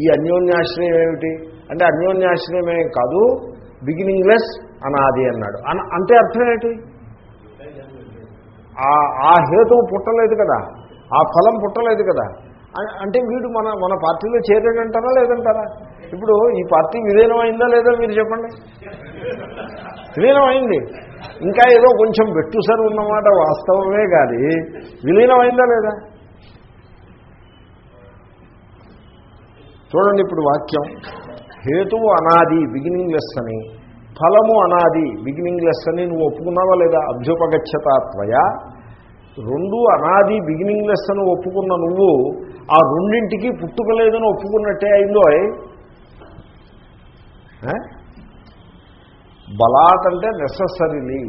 ఈ అన్యోన్యాశ్రయం ఏమిటి? అంటే అన్యోన్యాశ్రయమే కాదు బిగినింగ్ లెస్ అనాది అన్నాడు. అన అంటే అర్థం ఏంటి? ఆ- ఆ హేతువు పుట్టలేదు కదా. ఆ ఫలం పుట్టలేదు కదా. అంటే వీడు మన మన పార్టీలో చేరాడంటారా లేదంటారా? ఇప్పుడు ఈ పార్టీ విలీనం అయిందా లేదా మీరు చెప్పండి. విలీనం అయింది ఇంకా ఏదో కొంచెం వెట్టుసరి ఉన్నమాట వాస్తవమే కానీ విలీనం అయిందా లేదా? చూడండి ఇప్పుడు వాక్యం. హేతువు అనాది బిగినింగ్ లెస్ అని. ఫలము అనాది బిగినింగ్ లెస్ అని నువ్వు ఒప్పుకున్నావా లేదా? అభ్యుపగచ్చతాత్వయ? రెండు అనాది బిగినింగ్ లెస్ అని ఒప్పుకున్న నువ్వు ఆ రెండింటికి పుట్టుకలేదని ఒప్పుకున్నట్టే అయిందో బలాత్ అంటే నెససరీలీ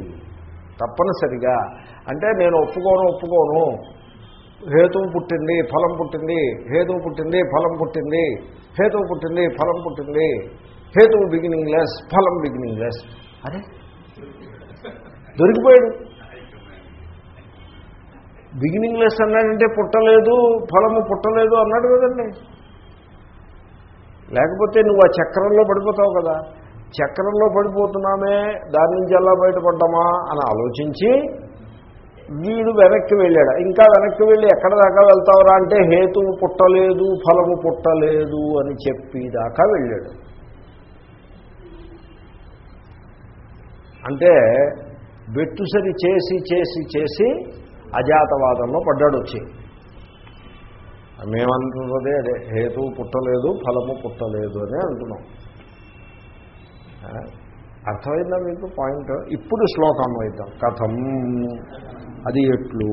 తప్పనిసరిగా. అంటే నేను ఒప్పుకోను ఒప్పుకోను. హేతువు పుట్టింది ఫలం పుట్టింది హేతువు పుట్టింది ఫలం పుట్టింది హేతువు పుట్టింది ఫలం పుట్టింది. హేతువు బిగినింగ్ లెస్ ఫలం బిగినింగ్ లెస్ అరే. దొరికిపోయాడు. బిగినింగ్ లెస్ అన్నాడంటే పుట్టలేదు ఫలము పుట్టలేదు అన్నాడు కదండి. లేకపోతే నువ్వు ఆ చక్రంలో పడిపోతావు కదా. చక్రంలో పడిపోతున్నామే దాని నుంచి ఎలా బయటపడ్డామా అని ఆలోచించి వీడు వెనక్కి వెళ్ళాడు. ఇంకా వెనక్కి వెళ్ళి ఎక్కడ దాకా వెళ్తావురా అంటే హేతువు పుట్టలేదు ఫలము పుట్టలేదు అని చెప్పి దాకా వెళ్ళాడు. అంటే బెట్టుసరి చేసి చేసి చేసి అజాతవాదంలో పడ్డాడు వచ్చి. మేమంటున్నదే అదే హేతువు పుట్టలేదు ఫలము పుట్టలేదు అని అంటున్నాం. అర్థమైందా మీకు పాయింట్? ఇప్పుడు శ్లోకం అయిద్దాం కథం. అది ఎట్లు?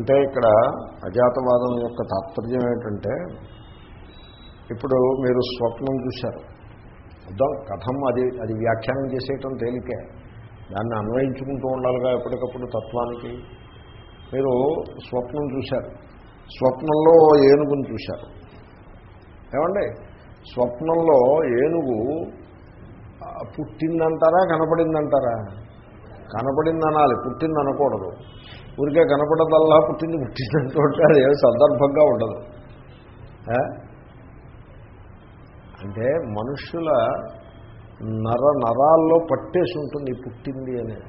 అంటే ఇక్కడ అజాతవాదం యొక్క తాత్పర్యం ఏంటంటే ఇప్పుడు మీరు స్వప్నం చూశారు. అర్థం కథం అది అది వ్యాఖ్యానం చేసేయటం తేలికే. దాన్ని అన్వయించుకుంటూ ఉండాలిగా ఎప్పటికప్పుడు తత్వానికి. మీరు స్వప్నం చూశారు. స్వప్నంలో ఏనుగుని చూశారు. ఏమండి? స్వప్నంలో ఏనుగు పుట్టిందంటారా కనపడిందంటారా? కనపడింది అనాలి పుట్టింది అనకూడదు ఊరికే కనపడదల్లా పుట్టింది పుట్టిందంటే అది ఏమి సందర్భంగా ఉండదు. అంటే మనుష్యుల నర నరాల్లో పట్టేసి ఉంటుంది పుట్టింది అనేది.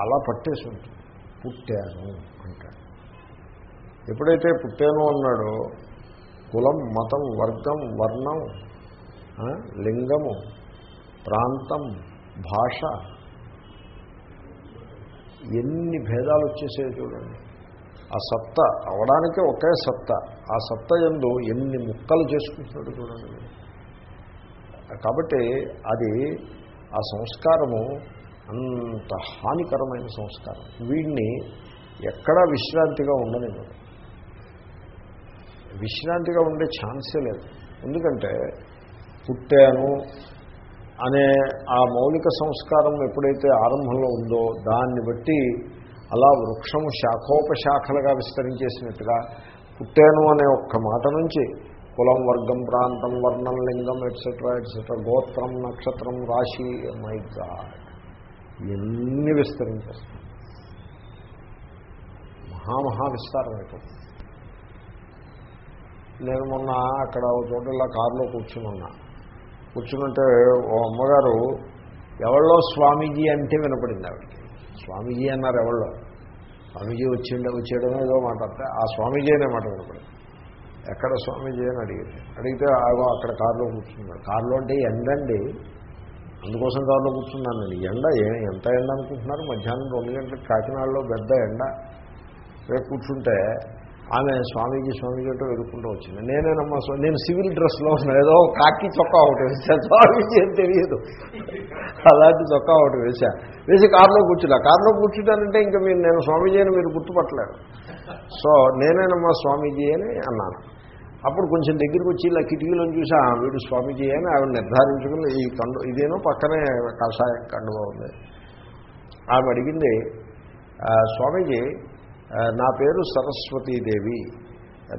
అలా పట్టేసి ఉంటుంది. పుట్టాను అంటాడు. ఎప్పుడైతే పుట్టాను అన్నాడో కులం మతం వర్గం వర్ణం లింగము ప్రాంతం భాష ఎన్ని భేదాలు వచ్చేసాయో చూడండి. ఆ సత్త అవడానికి ఒకే సత్త. ఆ సత్త ఎందు ఎన్ని ముక్కలు చేసుకుంటున్నాడు చూడండి. కాబట్టి అది ఆ సంస్కారము అంత హానికరమైన సంస్కారం. వీడిని ఎక్కడా విశ్రాంతిగా ఉండనివ్వదు విశ్రాంతిగా ఉండే ఛాన్సే లేదు. ఎందుకంటే పుట్టాను అనే ఆ మౌలిక సంస్కారం ఎప్పుడైతే ఆరంభంలో ఉందో దాన్ని బట్టి అలా వృక్షము శాఖోపశాఖలుగా విస్తరించేసినట్టుగా పుట్టాను అనే ఒక్క మాట నుంచి కులం వర్గం ప్రాంతం వర్ణం లింగం ఎట్సెట్రా ఎట్సెట్రా గోత్రం నక్షత్రం రాశి మై గాడ్ ఎన్ని విస్తరించేస్తాం. మహామహా విస్తారం అయిపోతుంది. నేను మొన్న అక్కడ ఒక చోట ఇలా కారులో కూర్చుని ఉన్నా. కూర్చుంటే ఓ అమ్మగారు ఎవళ్ళో స్వామీజీ అంటే వినపడింది ఆవిడకి. స్వామీజీ అన్నారు ఎవళ్ళో? స్వామీజీ వచ్చిండ వచ్చేయడమో ఏదో మాట్లాడితే ఆ స్వామీజీ అనే మాట వినపడింది. ఎక్కడ స్వామీజీ? అని అడిగింది అడిగితే అక్కడ కారులో కూర్చున్నాడు. కారులో అంటే ఎండండి అందుకోసం కారులో కూర్చున్నానండి ఎండ ఎంత ఎండ అనుకుంటున్నారు? మధ్యాహ్నం రెండు గంటలకు కాకినాడలో పెద్ద ఎండ. రేపు కూర్చుంటే ఆమె స్వామీజీ స్వామీజీ అంటూ వెతుక్కుంటూ వచ్చింది. నేనేనమ్మా నేను సివిల్ డ్రెస్లో ఉన్నా ఏదో కాకి చొక్కా ఒకటి వేసా. స్వామీజీ అని తెలియదు. అలాంటి చొక్కా ఒకటి వేసా. వేసి కారులో కూర్చున్నా. కారులో కూర్చుంటానంటే ఇంకా మీరు నేను స్వామీజీ అని మీరు గుర్తుపట్టలేరు. సో నేనేనమ్మా స్వామీజీ అని అన్నాను. అప్పుడు కొంచెం దగ్గరికి వచ్చి ఇలా కిటికీలో చూసి. వీడు స్వామీజీ అని ఆవిడ నిర్ధారించుకుని ఈ కండు ఇదేనో పక్కనే కషాయం కండుగా ఉంది. ఆమె అడిగింది స్వామీజీ నా పేరు సరస్వతీదేవి.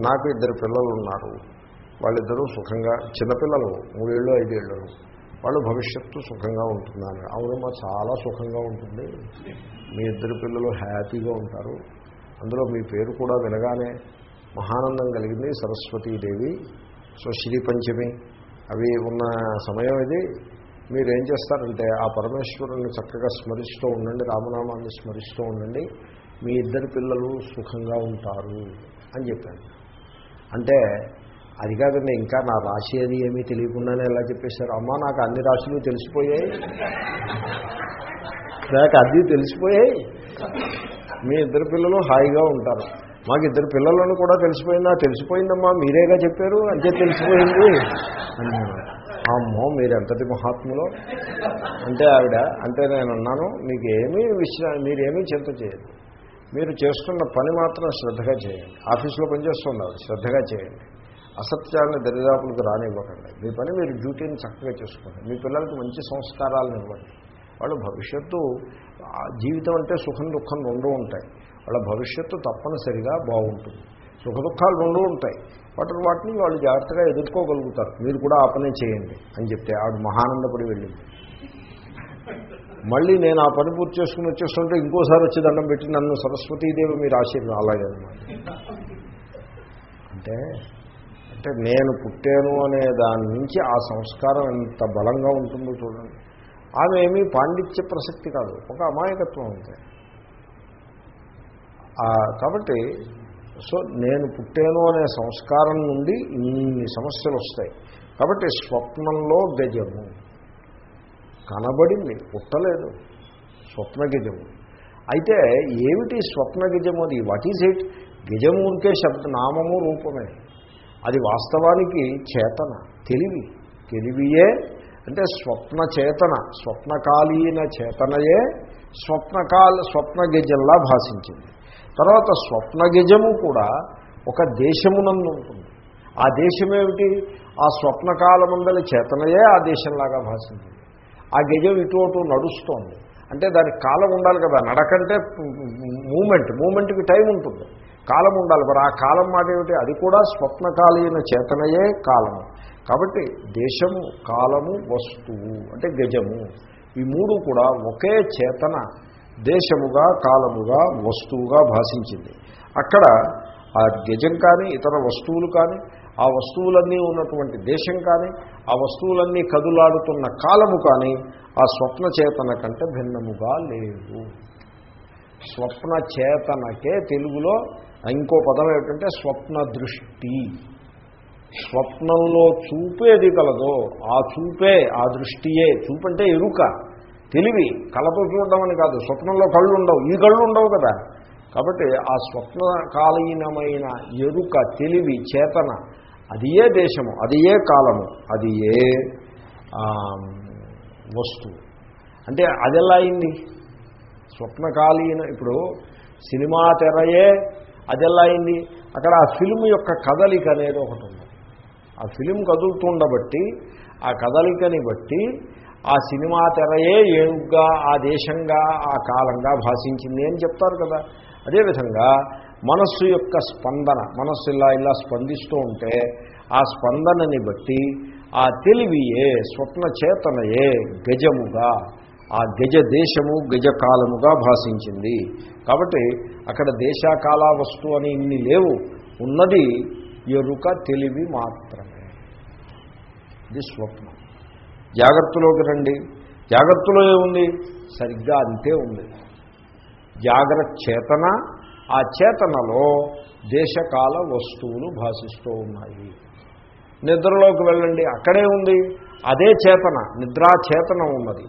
నాకు ఇద్దరు పిల్లలు ఉన్నారు. వాళ్ళిద్దరూ సుఖంగా చిన్నపిల్లలు మూడేళ్ళు ఐదేళ్ళు. వాళ్ళు భవిష్యత్తు సుఖంగా ఉంటుందని అవునమ్మా చాలా సుఖంగా ఉంటుంది. మీ ఇద్దరు పిల్లలు హ్యాపీగా ఉంటారు. అందులో మీ పేరు కూడా వినగానే మహానందం కలిగింది సరస్వతీదేవి. సో శ్రీ పంచమి అవి ఉన్న సమయం ఇది. మీరేం చేస్తారంటే ఆ పరమేశ్వరుని చక్కగా స్మరిస్తూ ఉండండి రామనామాన్ని స్మరిస్తూ ఉండండి. మీ ఇద్దరు పిల్లలు సుఖంగా ఉంటారు అని చెప్పాను. అంటే అది కాదండి ఇంకా నా రాశి అది ఏమీ తెలియకుండానే ఎలా చెప్పేశారు? అమ్మ నాకు అన్ని రాశులు తెలిసిపోయాయి. నాకు అది తెలిసిపోయాయి. మీ ఇద్దరు పిల్లలు హాయిగా ఉంటారు. మాకు ఇద్దరు పిల్లలను కూడా తెలిసిపోయిందా? తెలిసిపోయిందమ్మా మీరేగా చెప్పారు? అంతే తెలిసిపోయింది. అమ్మో మీరు ఎంతటి మహాత్ములో. అంటే ఆవిడ అంటే నేను అన్నాను మీకు ఏమీ విశ్రా మీరేమీ చింత చేయదు. మీరు చేస్తున్న పని మాత్రం శ్రద్ధగా చేయండి. ఆఫీసులో పనిచేస్తున్నారు శ్రద్ధగా చేయండి. అసత్యాన్ని దరిదాపులకు రానివ్వకండి. మీ పని మీరు డ్యూటీని చక్కగా చేసుకోండి. మీ పిల్లలకి మంచి సంస్కారాలను ఇవ్వండి. వాళ్ళు భవిష్యత్తు జీవితం అంటే సుఖం దుఃఖం రెండూ ఉంటాయి. వాళ్ళ భవిష్యత్తు తప్పనిసరిగా బాగుంటుంది. సుఖ దుఃఖాలు రెండూ ఉంటాయి. వాటి వాటిని వాళ్ళు జాగ్రత్తగా ఎదుర్కోగలుగుతారు. మీరు కూడా ఆ పనే చేయండి అని చెప్తే ఆవిడ మహానందపడి వెళ్ళింది. మళ్ళీ నేను ఆ పని పూర్తి చేసుకుని వచ్చేస్తుంటే ఇంకోసారి వచ్చి దండం పెట్టి నన్ను సరస్వతీదేవి మీరు ఆశీర్వాదం అలాగే అంటే అంటే నేను పుట్టాను అనే దాని నుంచి ఆ సంస్కారం ఎంత బలంగా ఉంటుందో చూడండి. ఆమె ఏమీ పాండిత్య ప్రసక్తి కాదు ఒక అమాయకత్వం అంతే. కాబట్టి సో నేను పుట్టాను అనే సంస్కారం నుండి ఇన్ని సమస్యలు వస్తాయి. కాబట్టి స్వప్నంలో గజము. కనబడింది పుట్టలేదు. స్వప్న గజము అయితే ఏమిటి స్వప్న గజము అది వాట్ ఈజ్ ఇట్ గజము ఉంటే శబ్ద నామము రూపమే. అది వాస్తవానికి చేతన తెలివి. తెలివియే అంటే స్వప్న చేతన స్వప్నకాలీన చేతనయే స్వప్నకాల స్వప్న గజంలా భాషించింది. తర్వాత స్వప్న గజము కూడా ఒక దేశమునందు ఉంటుంది. ఆ దేశమేమిటి? ఆ స్వప్నకాలమందలి చేతనయే ఆ దేశంలాగా భాషించింది. ఆ గజం ఇటు అటు నడుస్తోంది. అంటే దానికి కాలం ఉండాలి కదా. నడకంటే మూమెంట్ మూమెంట్కి టైం ఉంటుంది. కాలం ఉండాలి. మరి ఆ కాలం మాట ఏమిటి? అది కూడా స్వప్నకాలీన చేతనయే కాలము కాబట్టి దేశము కాలము వస్తువు అంటే గజము. ఈ మూడు కూడా ఒకే చేతన దేశముగా కాలముగా వస్తువుగా భాషించింది. అక్కడ ఆ గజం కానీ ఇతర వస్తువులు కానీ ఆ వస్తువులన్నీ ఉన్నటువంటి దేశం కానీ ఆ వస్తువులన్నీ కదులాడుతున్న కాలము కానీ ఆ స్వప్న చేతన కంటే భిన్నముగా లేవు. స్వప్న చేతనకే తెలుగులో ఇంకో పదం ఏమిటంటే స్వప్న దృష్టి. స్వప్నంలో చూపేది కలదో ఆ చూపే ఆ దృష్టియే. చూపంటే ఎరుక తెలివి. కలతో చూడడం అని కాదు స్వప్నంలో కళ్ళు ఉండవు. ఈ కళ్ళు ఉండవు కదా. కాబట్టి ఆ స్వప్నకాలీనమైన ఎరుక తెలివి చేతన అది ఏ దేశము? అది ఏ కాలము? అది ఏ వస్తువు? అంటే అది ఎలా అయింది? స్వప్నకాలీన ఇప్పుడు సినిమా తెరయే అది ఎలా అయింది? అక్కడ ఆ ఫిల్మ్ యొక్క కదలిక అనేది ఒకటి ఉంది. ఆ ఫిలిం కదులుతుండబట్టి ఆ కదలికని బట్టి ఆ సినిమా తెరయే ఏనుగ్గా ఆ దేశంగా ఆ కాలంగా భాషించింది అని చెప్తారు కదా. అదేవిధంగా మనస్సు యొక్క స్పందన మనస్సు ఇలా ఇలా స్పందిస్తూ ఉంటే ఆ స్పందనని బట్టి ఆ తెలివియే స్వప్న చేతనయే గజముగా ఆ గజ దేశము గజ కాలముగా భాషించింది. కాబట్టి అక్కడ దేశకాల వస్తువు అని ఇన్ని లేవు. ఉన్నది ఎరుక తెలివి మాత్రమే. ఇది స్వప్నం. జాగ్రత్తలోకి రండి. జాగ్రత్తలో ఏముంది? సరిగ్గా అంతే ఉంది. జాగ్రత్త చేతన ఆ చేతనలో దేశకాల వస్తువులు భాషిస్తూ ఉన్నాయి. నిద్రలోకి వెళ్ళండి అక్కడే ఉంది. అదే చేతన నిద్రాచేతన ఉన్నది.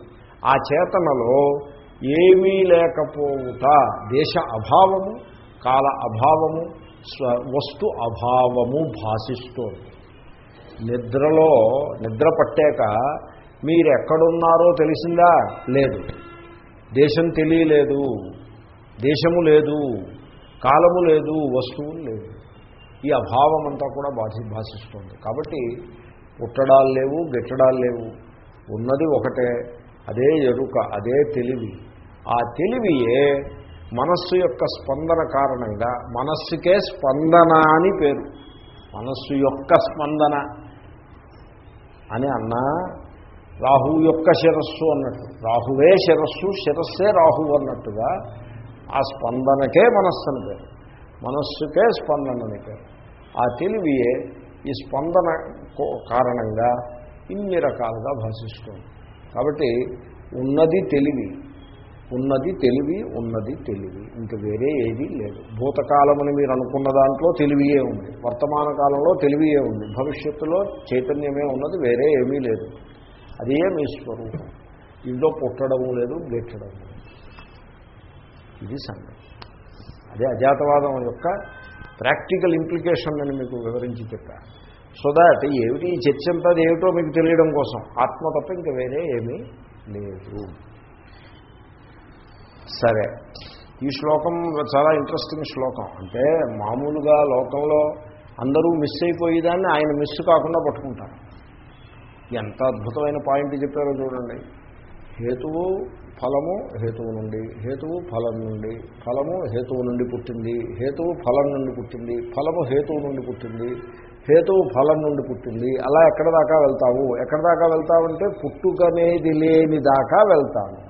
ఆ చేతనలో ఏమీ లేకపోవుట దేశ అభావము కాల అభావము వస్తు అభావము భాషిస్తోంది. నిద్రలో నిద్ర పట్టాక మీరు ఎక్కడున్నారో తెలిసిందా? లేదు. దేశం తెలియలేదు. దేశము లేదు. కాలము లేదు వస్తువులు లేదు. ఈ అభావం అంతా కూడా భాషి భాషిస్తుంది కాబట్టి పుట్టడాలు లేవు గిట్టడాలు లేవు. ఉన్నది ఒకటే అదే ఎరుక అదే తెలివి. ఆ తెలివియే మనస్సు యొక్క స్పందన కారణంగా మనస్సుకే స్పందన అని పేరు. మనస్సు యొక్క స్పందన అని అన్నా రాహు యొక్క శిరస్సు అన్నట్టు. రాహువే శిరస్సు శిరస్సే రాహువు అన్నట్టుగా ఆ స్పందనకే మనస్సు అని పేరు. మనస్సుకే స్పందన అని పేరు. ఆ తెలివియే ఈ స్పందన కో- కారణంగా ఇన్ని రకాలుగా భాషిస్తుంది. కాబట్టి ఉన్నది తెలివి. ఉన్నది తెలివి ఉన్నది తెలివి. ఇంక వేరే ఏదీ లేదు. భూతకాలమని మీరు అనుకున్న దాంట్లో తెలివియే ఉంది. వర్తమాన కాలంలో తెలివియే ఉంది. భవిష్యత్తులో చైతన్యమే ఉన్నది వేరే ఏమీ లేదు. అదే మీ స్వరూపం. ఇందులో పుట్టడము లేదు గెట్టడం లేదు. ఇది సంగతి అదే అజాతవాదం యొక్క ప్రాక్టికల్ ఇంప్లికేషన్ అని మీకు వివరించి చెప్పా. సో దాట్ ఏమిటి? ఈ చర్చ అంతా ఏమిటో మీకు తెలియడం కోసం. ఆత్మ తప్ప ఇంకా వేరే ఏమీ లేదు. సరే. ఈ శ్లోకం చాలా ఇంట్రెస్టింగ్ శ్లోకం. అంటే మామూలుగా లోకంలో అందరూ మిస్ అయిపోయేదాన్ని ఆయన మిస్ కాకుండా పట్టుకుంటారు. ఎంత అద్భుతమైన పాయింట్ చెప్పారో చూడండి. హేతువు ఫలము హేతువు నుండి హేతువు ఫలం నుండి ఫలము హేతువు నుండి పుట్టింది హేతువు ఫలం నుండి పుట్టింది ఫలము హేతువు నుండి పుట్టింది హేతువు ఫలం నుండి పుట్టింది అలా ఎక్కడ దాకా వెళ్తావు? ఎక్కడ దాకా వెళ్తావంటే పుట్టుకనేది లేని దాకా వెళ్తాను.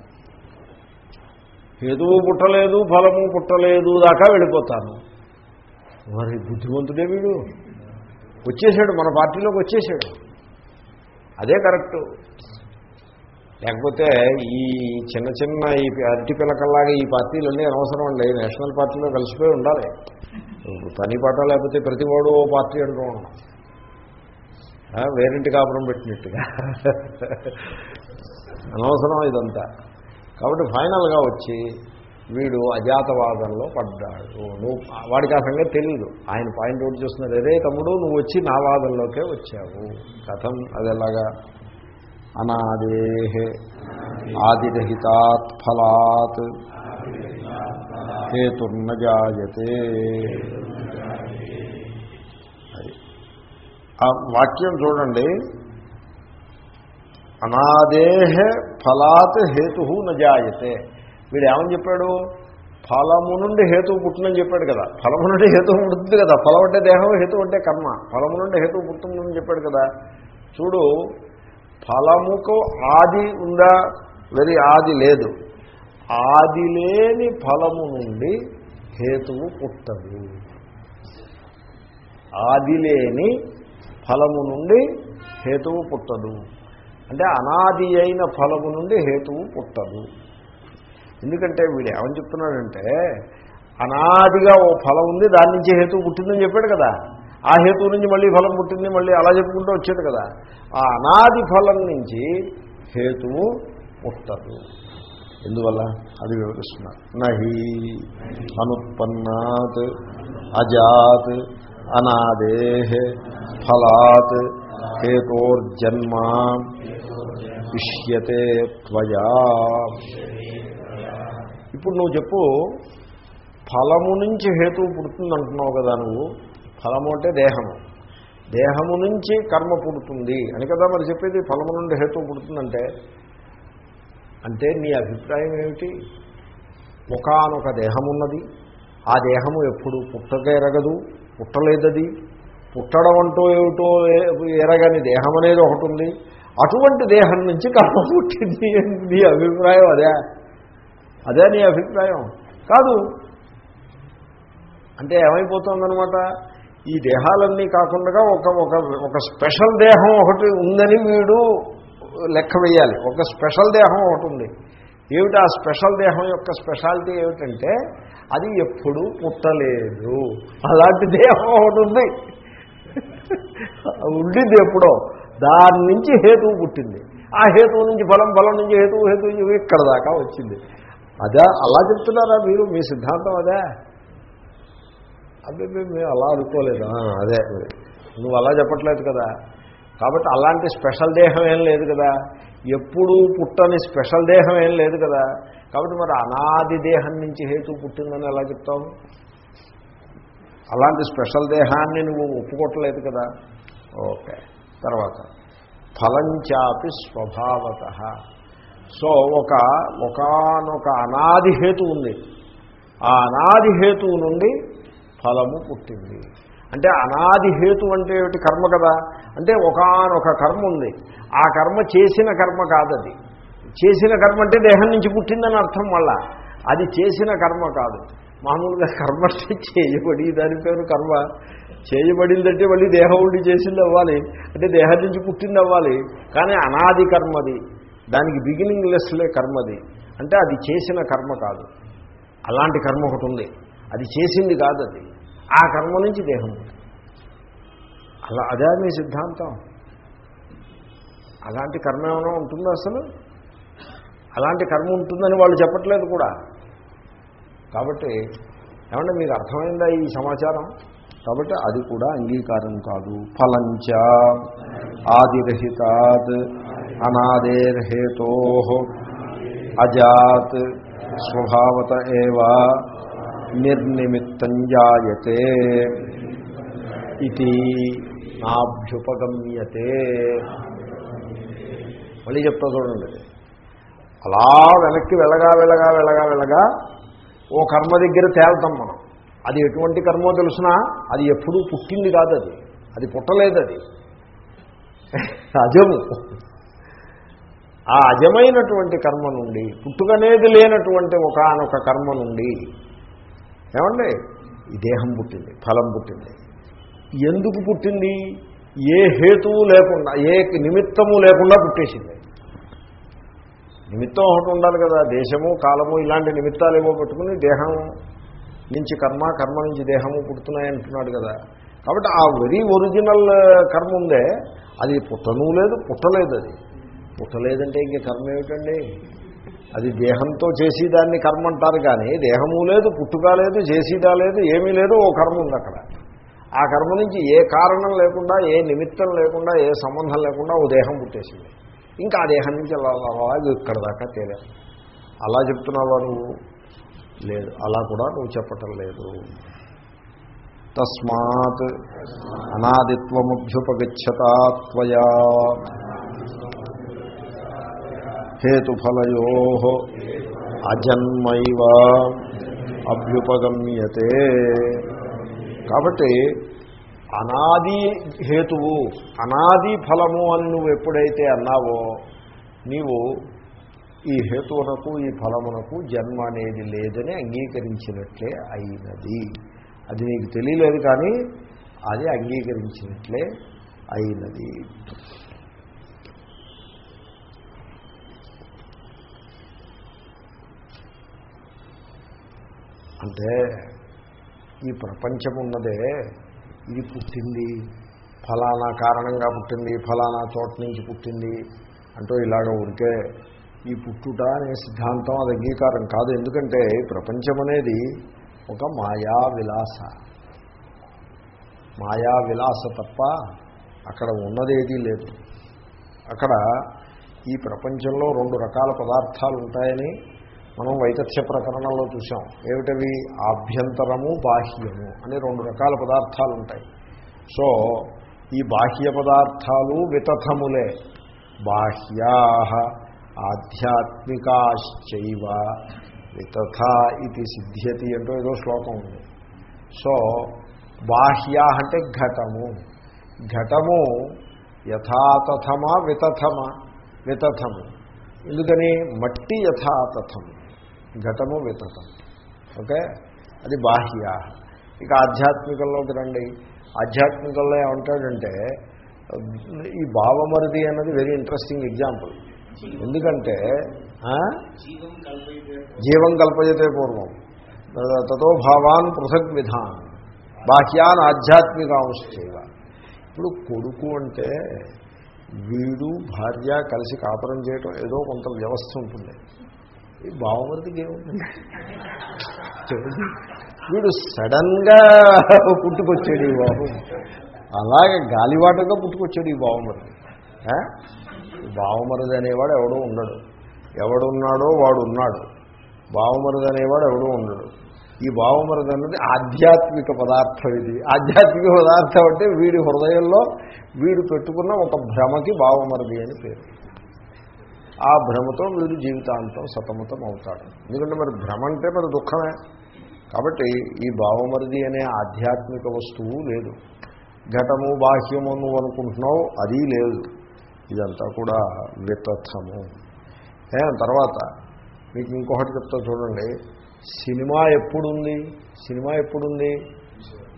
హేతువు పుట్టలేదు ఫలము పుట్టలేదు దాకా వెళ్ళిపోతాను. మరి బుద్ధిమంతుడే వీడు. వచ్చేసాడు మన పార్టీలోకి వచ్చేసాడు. అదే కరెక్టు. లేకపోతే ఈ చిన్న చిన్న ఈ అరటి పిల్లకల్లాగా ఈ పార్టీలన్నీ అనవసరం అండి. నేషనల్ పార్టీలో కలిసిపోయి ఉండాలి. పని పాట లేకపోతే ప్రతి వాడు ఓ పార్టీ అంటూ ఉన్నాం వేరింటి కాపురం పెట్టినట్టుగా. అనవసరం ఇదంతా. కాబట్టి ఫైనల్గా వచ్చి వీడు అజాతవాదంలో పడ్డాడు. నువ్వు వాడికి ఆ సంగతి తెలియదు ఆయన పాయింట్ అవుట్ చేస్తున్నారు అదే తమ్ముడు నువ్వు వచ్చి నా వాదంలోకే వచ్చావు. కథం అది ఎలాగా అనాదే ఆదిరహితాత్ ఫలాత్ హేతుర్న జాయతే ఆ వాక్యం చూడండి. అనాదేహ ఫలాత్ హేతు నజాయతే. వీడు ఏమని చెప్పాడు? ఫలము నుండి హేతువు పుట్టినని చెప్పాడు కదా. ఫలము నుండి హేతువు పుడుతుంది కదా. ఫలం అంటే దేహం హేతు అంటే కర్మ. ఫలము నుండి హేతువు పుట్టిందని చెప్పాడు కదా. చూడు ఫలముకు ఆది ఉందా? వెరీ ఆది లేదు. ఆది లేని ఫలము నుండి హేతువు పుట్టదు. ఆది లేని ఫలము నుండి హేతువు పుట్టదు. అంటే అనాది అయిన ఫలము నుండి హేతువు పుట్టదు. ఎందుకంటే వీడు ఏమని చెప్తున్నాడంటే అనాదిగా ఓ ఫలం ఉంది దాని నుంచి హేతువు పుట్టిందని చెప్పాడు కదా. ఆ హేతువు నుంచి మళ్ళీ ఫలం పుట్టింది మళ్ళీ అలా చెప్పుకుంటూ వచ్చేది కదా. ఆ అనాది ఫలం నుంచి హేతువు పుట్టదు. ఎందువల్ల? అది వివరిస్తున్నారు నహి అనుత్పన్నాత్ అజాత్ అనాదే ఫలాత్ హేతోర్జన్మ ఇష్యతే త్వయా. ఇప్పుడు నువ్వు చెప్పు ఫలము నుంచి హేతువు పుడుతుంది అంటున్నావు కదా నువ్వు. ఫలము అంటే దేహము. దేహము నుంచి కర్మ పుడుతుంది. అని కదా మరి చెప్పేది? ఫలము నుండి హేతు పుడుతుందంటే? అంటే నీ అభిప్రాయం ఏమిటి? ఒకనొక దేహం ఉన్నది ఆ దేహము ఎప్పుడు పుట్టక ఎరగదు పుట్టలేదది. పుట్టడం అంటూ ఏమిటో ఎరగని దేహం అనేది ఒకటి ఉంది. అటువంటి దేహం నుంచి కర్మ పుట్టింది నీ అభిప్రాయం అదే? అదే నీ అభిప్రాయం. కాదు. అంటే ఏమైపోతుందనమాట ఈ దేహాలన్నీ కాకుండా ఒక ఒక ఒక స్పెషల్ దేహం ఒకటి ఉందని వీడు లెక్క వేయాలి. ఒక స్పెషల్ దేహం ఒకటి ఉంది. ఏమిటి ఆ స్పెషల్ దేహం యొక్క స్పెషాలిటీ ఏమిటంటే అది ఎప్పుడూ పుట్టలేదు. అలాంటి దేహం ఒకటి ఉంది. ఉండింది ఎప్పుడో. దాని నుంచి హేతువు పుట్టింది. ఆ హేతువు నుంచి ఫలం ఫలం నుంచి హేతువు హేతువు ఇక్కడ దాకా వచ్చింది. అదే అలా చెప్తున్నారా మీరు? మీ సిద్ధాంతం అదే? అదే మేము అలా అనుకోలేదు. అదే. నువ్వు అలా చెప్పట్లేదు కదా. కాబట్టి అలాంటి స్పెషల్ దేహం ఏం లేదు కదా. ఎప్పుడూ పుట్టని స్పెషల్ దేహం ఏం లేదు కదా. కాబట్టి మరి అనాది దేహం నుంచి హేతు పుట్టిందని ఎలా చెప్తావు? అలాంటి స్పెషల్ దేహాన్ని నువ్వు ఒప్పుకోవట్లేదు కదా. ఓకే. తర్వాత ఫలంచాపి స్వభావత. సో ఒక ఒకనొక అనాది హేతు ఉంది. ఆ అనాది హేతువు నుండి ఫలము పుట్టింది. అంటే అనాది హేతు అంటే ఏమిటి కర్మ కదా? అంటే ఒకనొక కర్మ ఉంది. ఆ కర్మ చేసిన కర్మ కాదది. చేసిన కర్మ అంటే దేహం నుంచి పుట్టిందని అర్థం మళ్ళా. అది చేసిన కర్మ కాదు. మామూలుగా కర్మ చేయబడి దాని పేరు కర్మ. చేయబడిందంటే మళ్ళీ దేహం ఉండి చేసింది అవ్వాలి. అంటే దేహం నుంచి పుట్టింది అవ్వాలి. కానీ అనాది కర్మది. దానికి బిగినింగ్ లెస్లే కర్మది. అంటే అది చేసిన కర్మ కాదు. అలాంటి కర్మ ఒకటి ఉంది. అది చేసింది కాదు అది. ఆ కర్మ నుంచి దేహం. అలా అదే మీ సిద్ధాంతం. అలాంటి కర్మ ఏమైనా ఉంటుందా అసలు? అలాంటి కర్మ ఉంటుందని వాళ్ళు చెప్పట్లేదు కూడా. కాబట్టి ఏమంటే మీకు అర్థమైందా ఈ సమాచారం? కాబట్టి అది కూడా అంగీకారం కాదు. ఫలంచ ఆదిరహితాత్ అనాదేర్హేతో అజాత్ స్వభావత ఏవా నిర్నిమిత్తం జాయతే ఇది నాభ్యుపగమ్యతే. మళ్ళీ చెప్తా చూడండి. అలా వెనక్కి వెళ్ళగా వెళ్ళగా వెళ్ళగా వెళ్ళగా ఓ కర్మ దగ్గర తేల్తాం మనం. అది ఎటువంటి కర్మో తెలుసునా అది ఎప్పుడూ పుట్టింది కాదు అది. అది పుట్టలేదు అది. అజము. ఆ అజమైనటువంటి కర్మ నుండి పుట్టుకనేది లేనటువంటి ఒకనొక కర్మ నుండి ఏమండి? ఈ దేహం పుట్టింది ఫలం పుట్టింది. ఎందుకు పుట్టింది? ఏ హేతువు లేకుండా ఏ నిమిత్తము లేకుండా పుట్టేసింది. నిమిత్తం ఒకటి ఉండాలి కదా దేశము కాలము ఇలాంటి నిమిత్తాలు ఏవో పెట్టుకుని దేహం నుంచి కర్మ కర్మ నుంచి దేహము పుడుతున్నాయి అంటున్నాడు కదా. కాబట్టి ఆ వెరీ ఒరిజినల్ కర్మ ఉందే అది పుట్టను లేదు పుట్టలేదు అది. పుట్టలేదంటే ఇంక కర్మ ఏమిటండి? అది దేహంతో చేసేదాన్ని కర్మ అంటారు కానీ దేహము లేదు పుట్టుక లేదు చేసేదా లేదు ఏమీ లేదు ఓ కర్మ ఉంది అక్కడ. ఆ కర్మ నుంచి ఏ కారణం లేకుండా ఏ నిమిత్తం లేకుండా ఏ సంబంధం లేకుండా ఓ దేహం పుట్టేసింది. ఇంకా ఆ దేహం నుంచి అలా అలాగే ఇక్కడ దాకా తేలే అలా చెప్తున్నావా నువ్వు? లేదు. అలా కూడా నువ్వు చెప్పటం లేదు. తస్మాత్ అనాదిత్వముభ్యుపగచ్చతాత్వయా హేతుఫలయో అజన్మైవ అభ్యుపగమ్యతే. కాబట్టి అనాది హేతువు అనాది ఫలము అని నువ్వు ఎప్పుడైతే అన్నావో నీవు ఈ హేతువునకు ఈ ఫలమునకు జన్మ అనేది లేదని అంగీకరించినట్లే అయినది. అది నీకు తెలియలేదు కానీ అది అంగీకరించినట్లే అయినది. అంటే ఈ ప్రపంచం ఉన్నదే ఇది పుట్టింది. ఫలానా కారణంగా పుట్టింది ఫలానా చోట నుంచి పుట్టింది అంటూ ఇలాగ ఉంటే ఈ పుట్టుట అనే సిద్ధాంతం అది అంగీకారం కాదు. ఎందుకంటే ప్రపంచం అనేది ఒక మాయా విలాస మాయా విలాస తప్ప అక్కడ ఉన్నదేదీ లేదు. అక్కడ ఈ ప్రపంచంలో రెండు రకాల పదార్థాలు ఉంటాయని మనం వైతథ్య ప్రకరణంలో చూసాం ఏమిటవి? ఆభ్యంతరము బాహ్యము అని రెండు రకాల పదార్థాలు ఉంటాయి సో ఈ బాహ్య పదార్థాలు వితథములే. బాహ్యా ఆధ్యాత్మికాశ్చైవ వితథ ఇది సిద్ధ్యతి అంటూ ఏదో శ్లోకం ఉంది. సో బాహ్యా అంటే ఘటము. ఘటము యథాతథమా వితథమా? వితథము. ఎందుకని? మట్టి యథాతథము. ఘటము వితథం ఓకే? అది బాహ్య. ఇక ఆధ్యాత్మికంలోకి రండి. ఆధ్యాత్మికంలో ఏమంటాడంటే ఈ భావమరిది అన్నది వెరీ ఇంట్రెస్టింగ్ ఎగ్జాంపుల్ ఎందుకంటే? జీవం కల్పయతే పూర్వం. తతో భావాన్ పృథక్ విధాన్. బాహ్యాన్ ఆధ్యాత్మికాంశైవ ఇప్పుడు కొడుకు అంటే వీడు భార్య కలిసి కాపురం చేయటం ఏదో కొంత వ్యవస్థ ఉంటుంది. ఈ బావమతికి ఏముంది? వీడు సడన్గా పుట్టుకొచ్చాడు ఈ బాబు. అలాగే గాలివాటగా పుట్టుకొచ్చాడు ఈ బావమరిది. ఆ? బావమరిది అనేవాడు ఎవడో ఉండడు. ఎవడున్నాడో వాడు ఉన్నాడు. బావమరిది అనేవాడు ఎవడో ఉండడు. ఈ బావమరిది అన్నది ఆధ్యాత్మిక పదార్థం ఇది. ఆధ్యాత్మిక పదార్థం అంటే వీడి హృదయంలో వీడు పెట్టుకున్న ఒక భ్రమకి బావమరిది అని పేరు. ఆ భ్రమతో వీడు జీవితాంతం సతమతం అవుతాడు ఎందుకంటే మరి భ్రమ అంటే మరి దుఃఖమే. కాబట్టి ఈ భావమరిది అనే ఆధ్యాత్మిక వస్తువు లేదు. ఘటము బాహ్యము నువ్వు అనుకుంటున్నావు అది లేదు. ఇదంతా కూడా వితథము తర్వాత మీకు ఇంకొకటి చెప్తా చూడండి. సినిమా ఎప్పుడుంది? సినిమా ఎప్పుడుంది?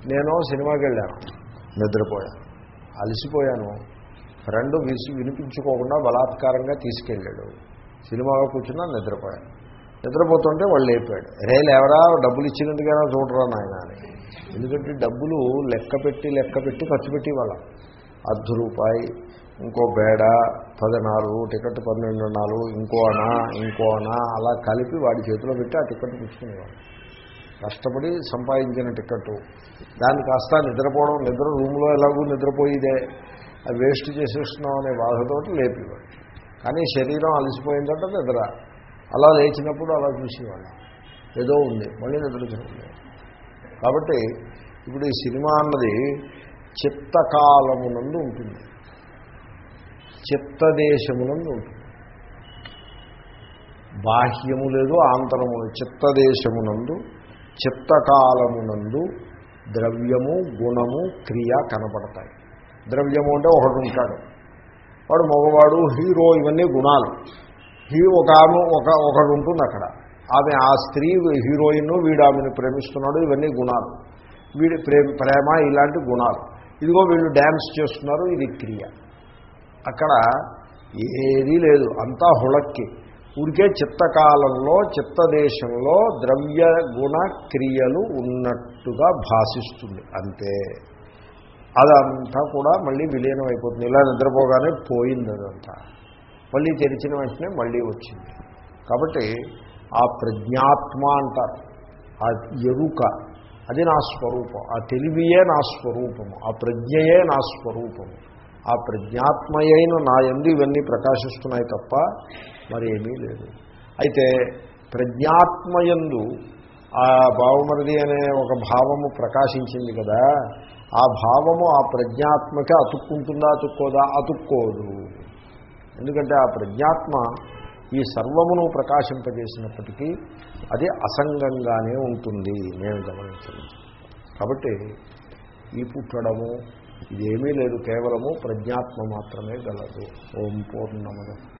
నేను సినిమాకి వెళ్ళాను. నిద్రపోయాను. అలసిపోయాను. ఫ్రెండ్ విసి వినిపించుకోకుండా బలాత్కారంగా తీసుకెళ్ళాడు. సినిమాలో కూర్చున్నా నిద్రపోయాను నిద్రపోతుంటే వాళ్ళు లేపాడు. రైలు ఎవరా డబ్బులు ఇచ్చినందుకైనా చూడరా నాయన? అని. ఎందుకంటే డబ్బులు లెక్క పెట్టి లెక్క పెట్టి ఖర్చు పెట్టి వాళ్ళం అర్ధ రూపాయి ఇంకో బేడ పదినాలు టికెట్ పన్నెండు నాలుగు ఇంకో అనా అలా కలిపి వాడి చేతిలో పెట్టి ఆ టికెట్ పుచ్చుకునేవాడు కష్టపడి సంపాదించిన టికెట్. దాన్ని కాస్త నిద్రపోవడం నిద్ర రూమ్లో ఎలాగూ నిద్రపోయిదే. అది వేస్ట్ చేసేస్తున్నాం అనే బాధతోటి లేపేవాడు. కానీ శరీరం అలసిపోయిందంటే నిద్ర. అలా లేచినప్పుడు అలా చూసేవాడు. ఏదో ఉంది మళ్ళీ నిద్ర చూడండి కాబట్టి ఇప్పుడు ఈ సినిమా అన్నది చిత్తకాలమునందు ఉంటుంది. చిత్తదేశమునందు ఉంటుంది. బాహ్యము లేదు ఆంతరము లేదు. చిత్తదేశమునందు చిత్తకాలమునందు ద్రవ్యము గుణము క్రియ కనపడతాయి. ద్రవ్యము అంటే ఒకడు ఉంటాడు. వాడు మగవాడు హీరో ఇవన్నీ గుణాలు. హీ ఒక ఆమె ఒక ఒకడు ఉంటుంది అక్కడ. ఆమె ఆ స్త్రీ హీరోయిన్ వీడు ఆమెను ప్రేమిస్తున్నాడు ఇవన్నీ గుణాలు. వీడి ప్రేమ ప్రేమ ఇలాంటి గుణాలు. ఇదిగో వీళ్ళు డ్యాన్స్ చేస్తున్నారు ఇది క్రియ. అక్కడ ఏదీ లేదు అంతా హుళక్కి. ఊరికే చిత్తకాలంలో చిత్తదేశంలో ద్రవ్య గుణ క్రియలు ఉన్నట్టుగా భాషిస్తుంది అంతే. అదంతా కూడా మళ్ళీ విలీనం అయిపోతుంది. ఇలా నిద్రపోగానే పోయింది అదంతా. మళ్ళీ తెరిచిన వెంటనే మళ్ళీ వచ్చింది. కాబట్టి ఆ ప్రజ్ఞాత్మ అంటారు. ఆ ఎరుక అది నా స్వరూపం. ఆ తెలివియే నా స్వరూపము. ఆ ప్రజ్ఞయే నా స్వరూపము. ఆ ప్రజ్ఞాత్మయైన నా ఎందు ఇవన్నీ ప్రకాశిస్తున్నాయి తప్ప మరేమీ లేదు. అయితే ప్రజ్ఞాత్మయందు ఆ భావమరిది అనే ఒక భావము ప్రకాశించింది కదా ఆ భావము ఆ ప్రజ్ఞాత్మకే అతుక్కుంటుందా అతుక్కోదా? అతుక్కోదు. ఎందుకంటే ఆ ప్రజ్ఞాత్మ ఈ సర్వమును ప్రకాశింపజేసినప్పటికీ అది అసంగంగానే ఉంటుంది. నేను గమనించను. కాబట్టి ఈ పుట్టడము ఇదేమీ లేదు. కేవలము ప్రజ్ఞాత్మ మాత్రమే గలదు. ఓం పూర్ణముద.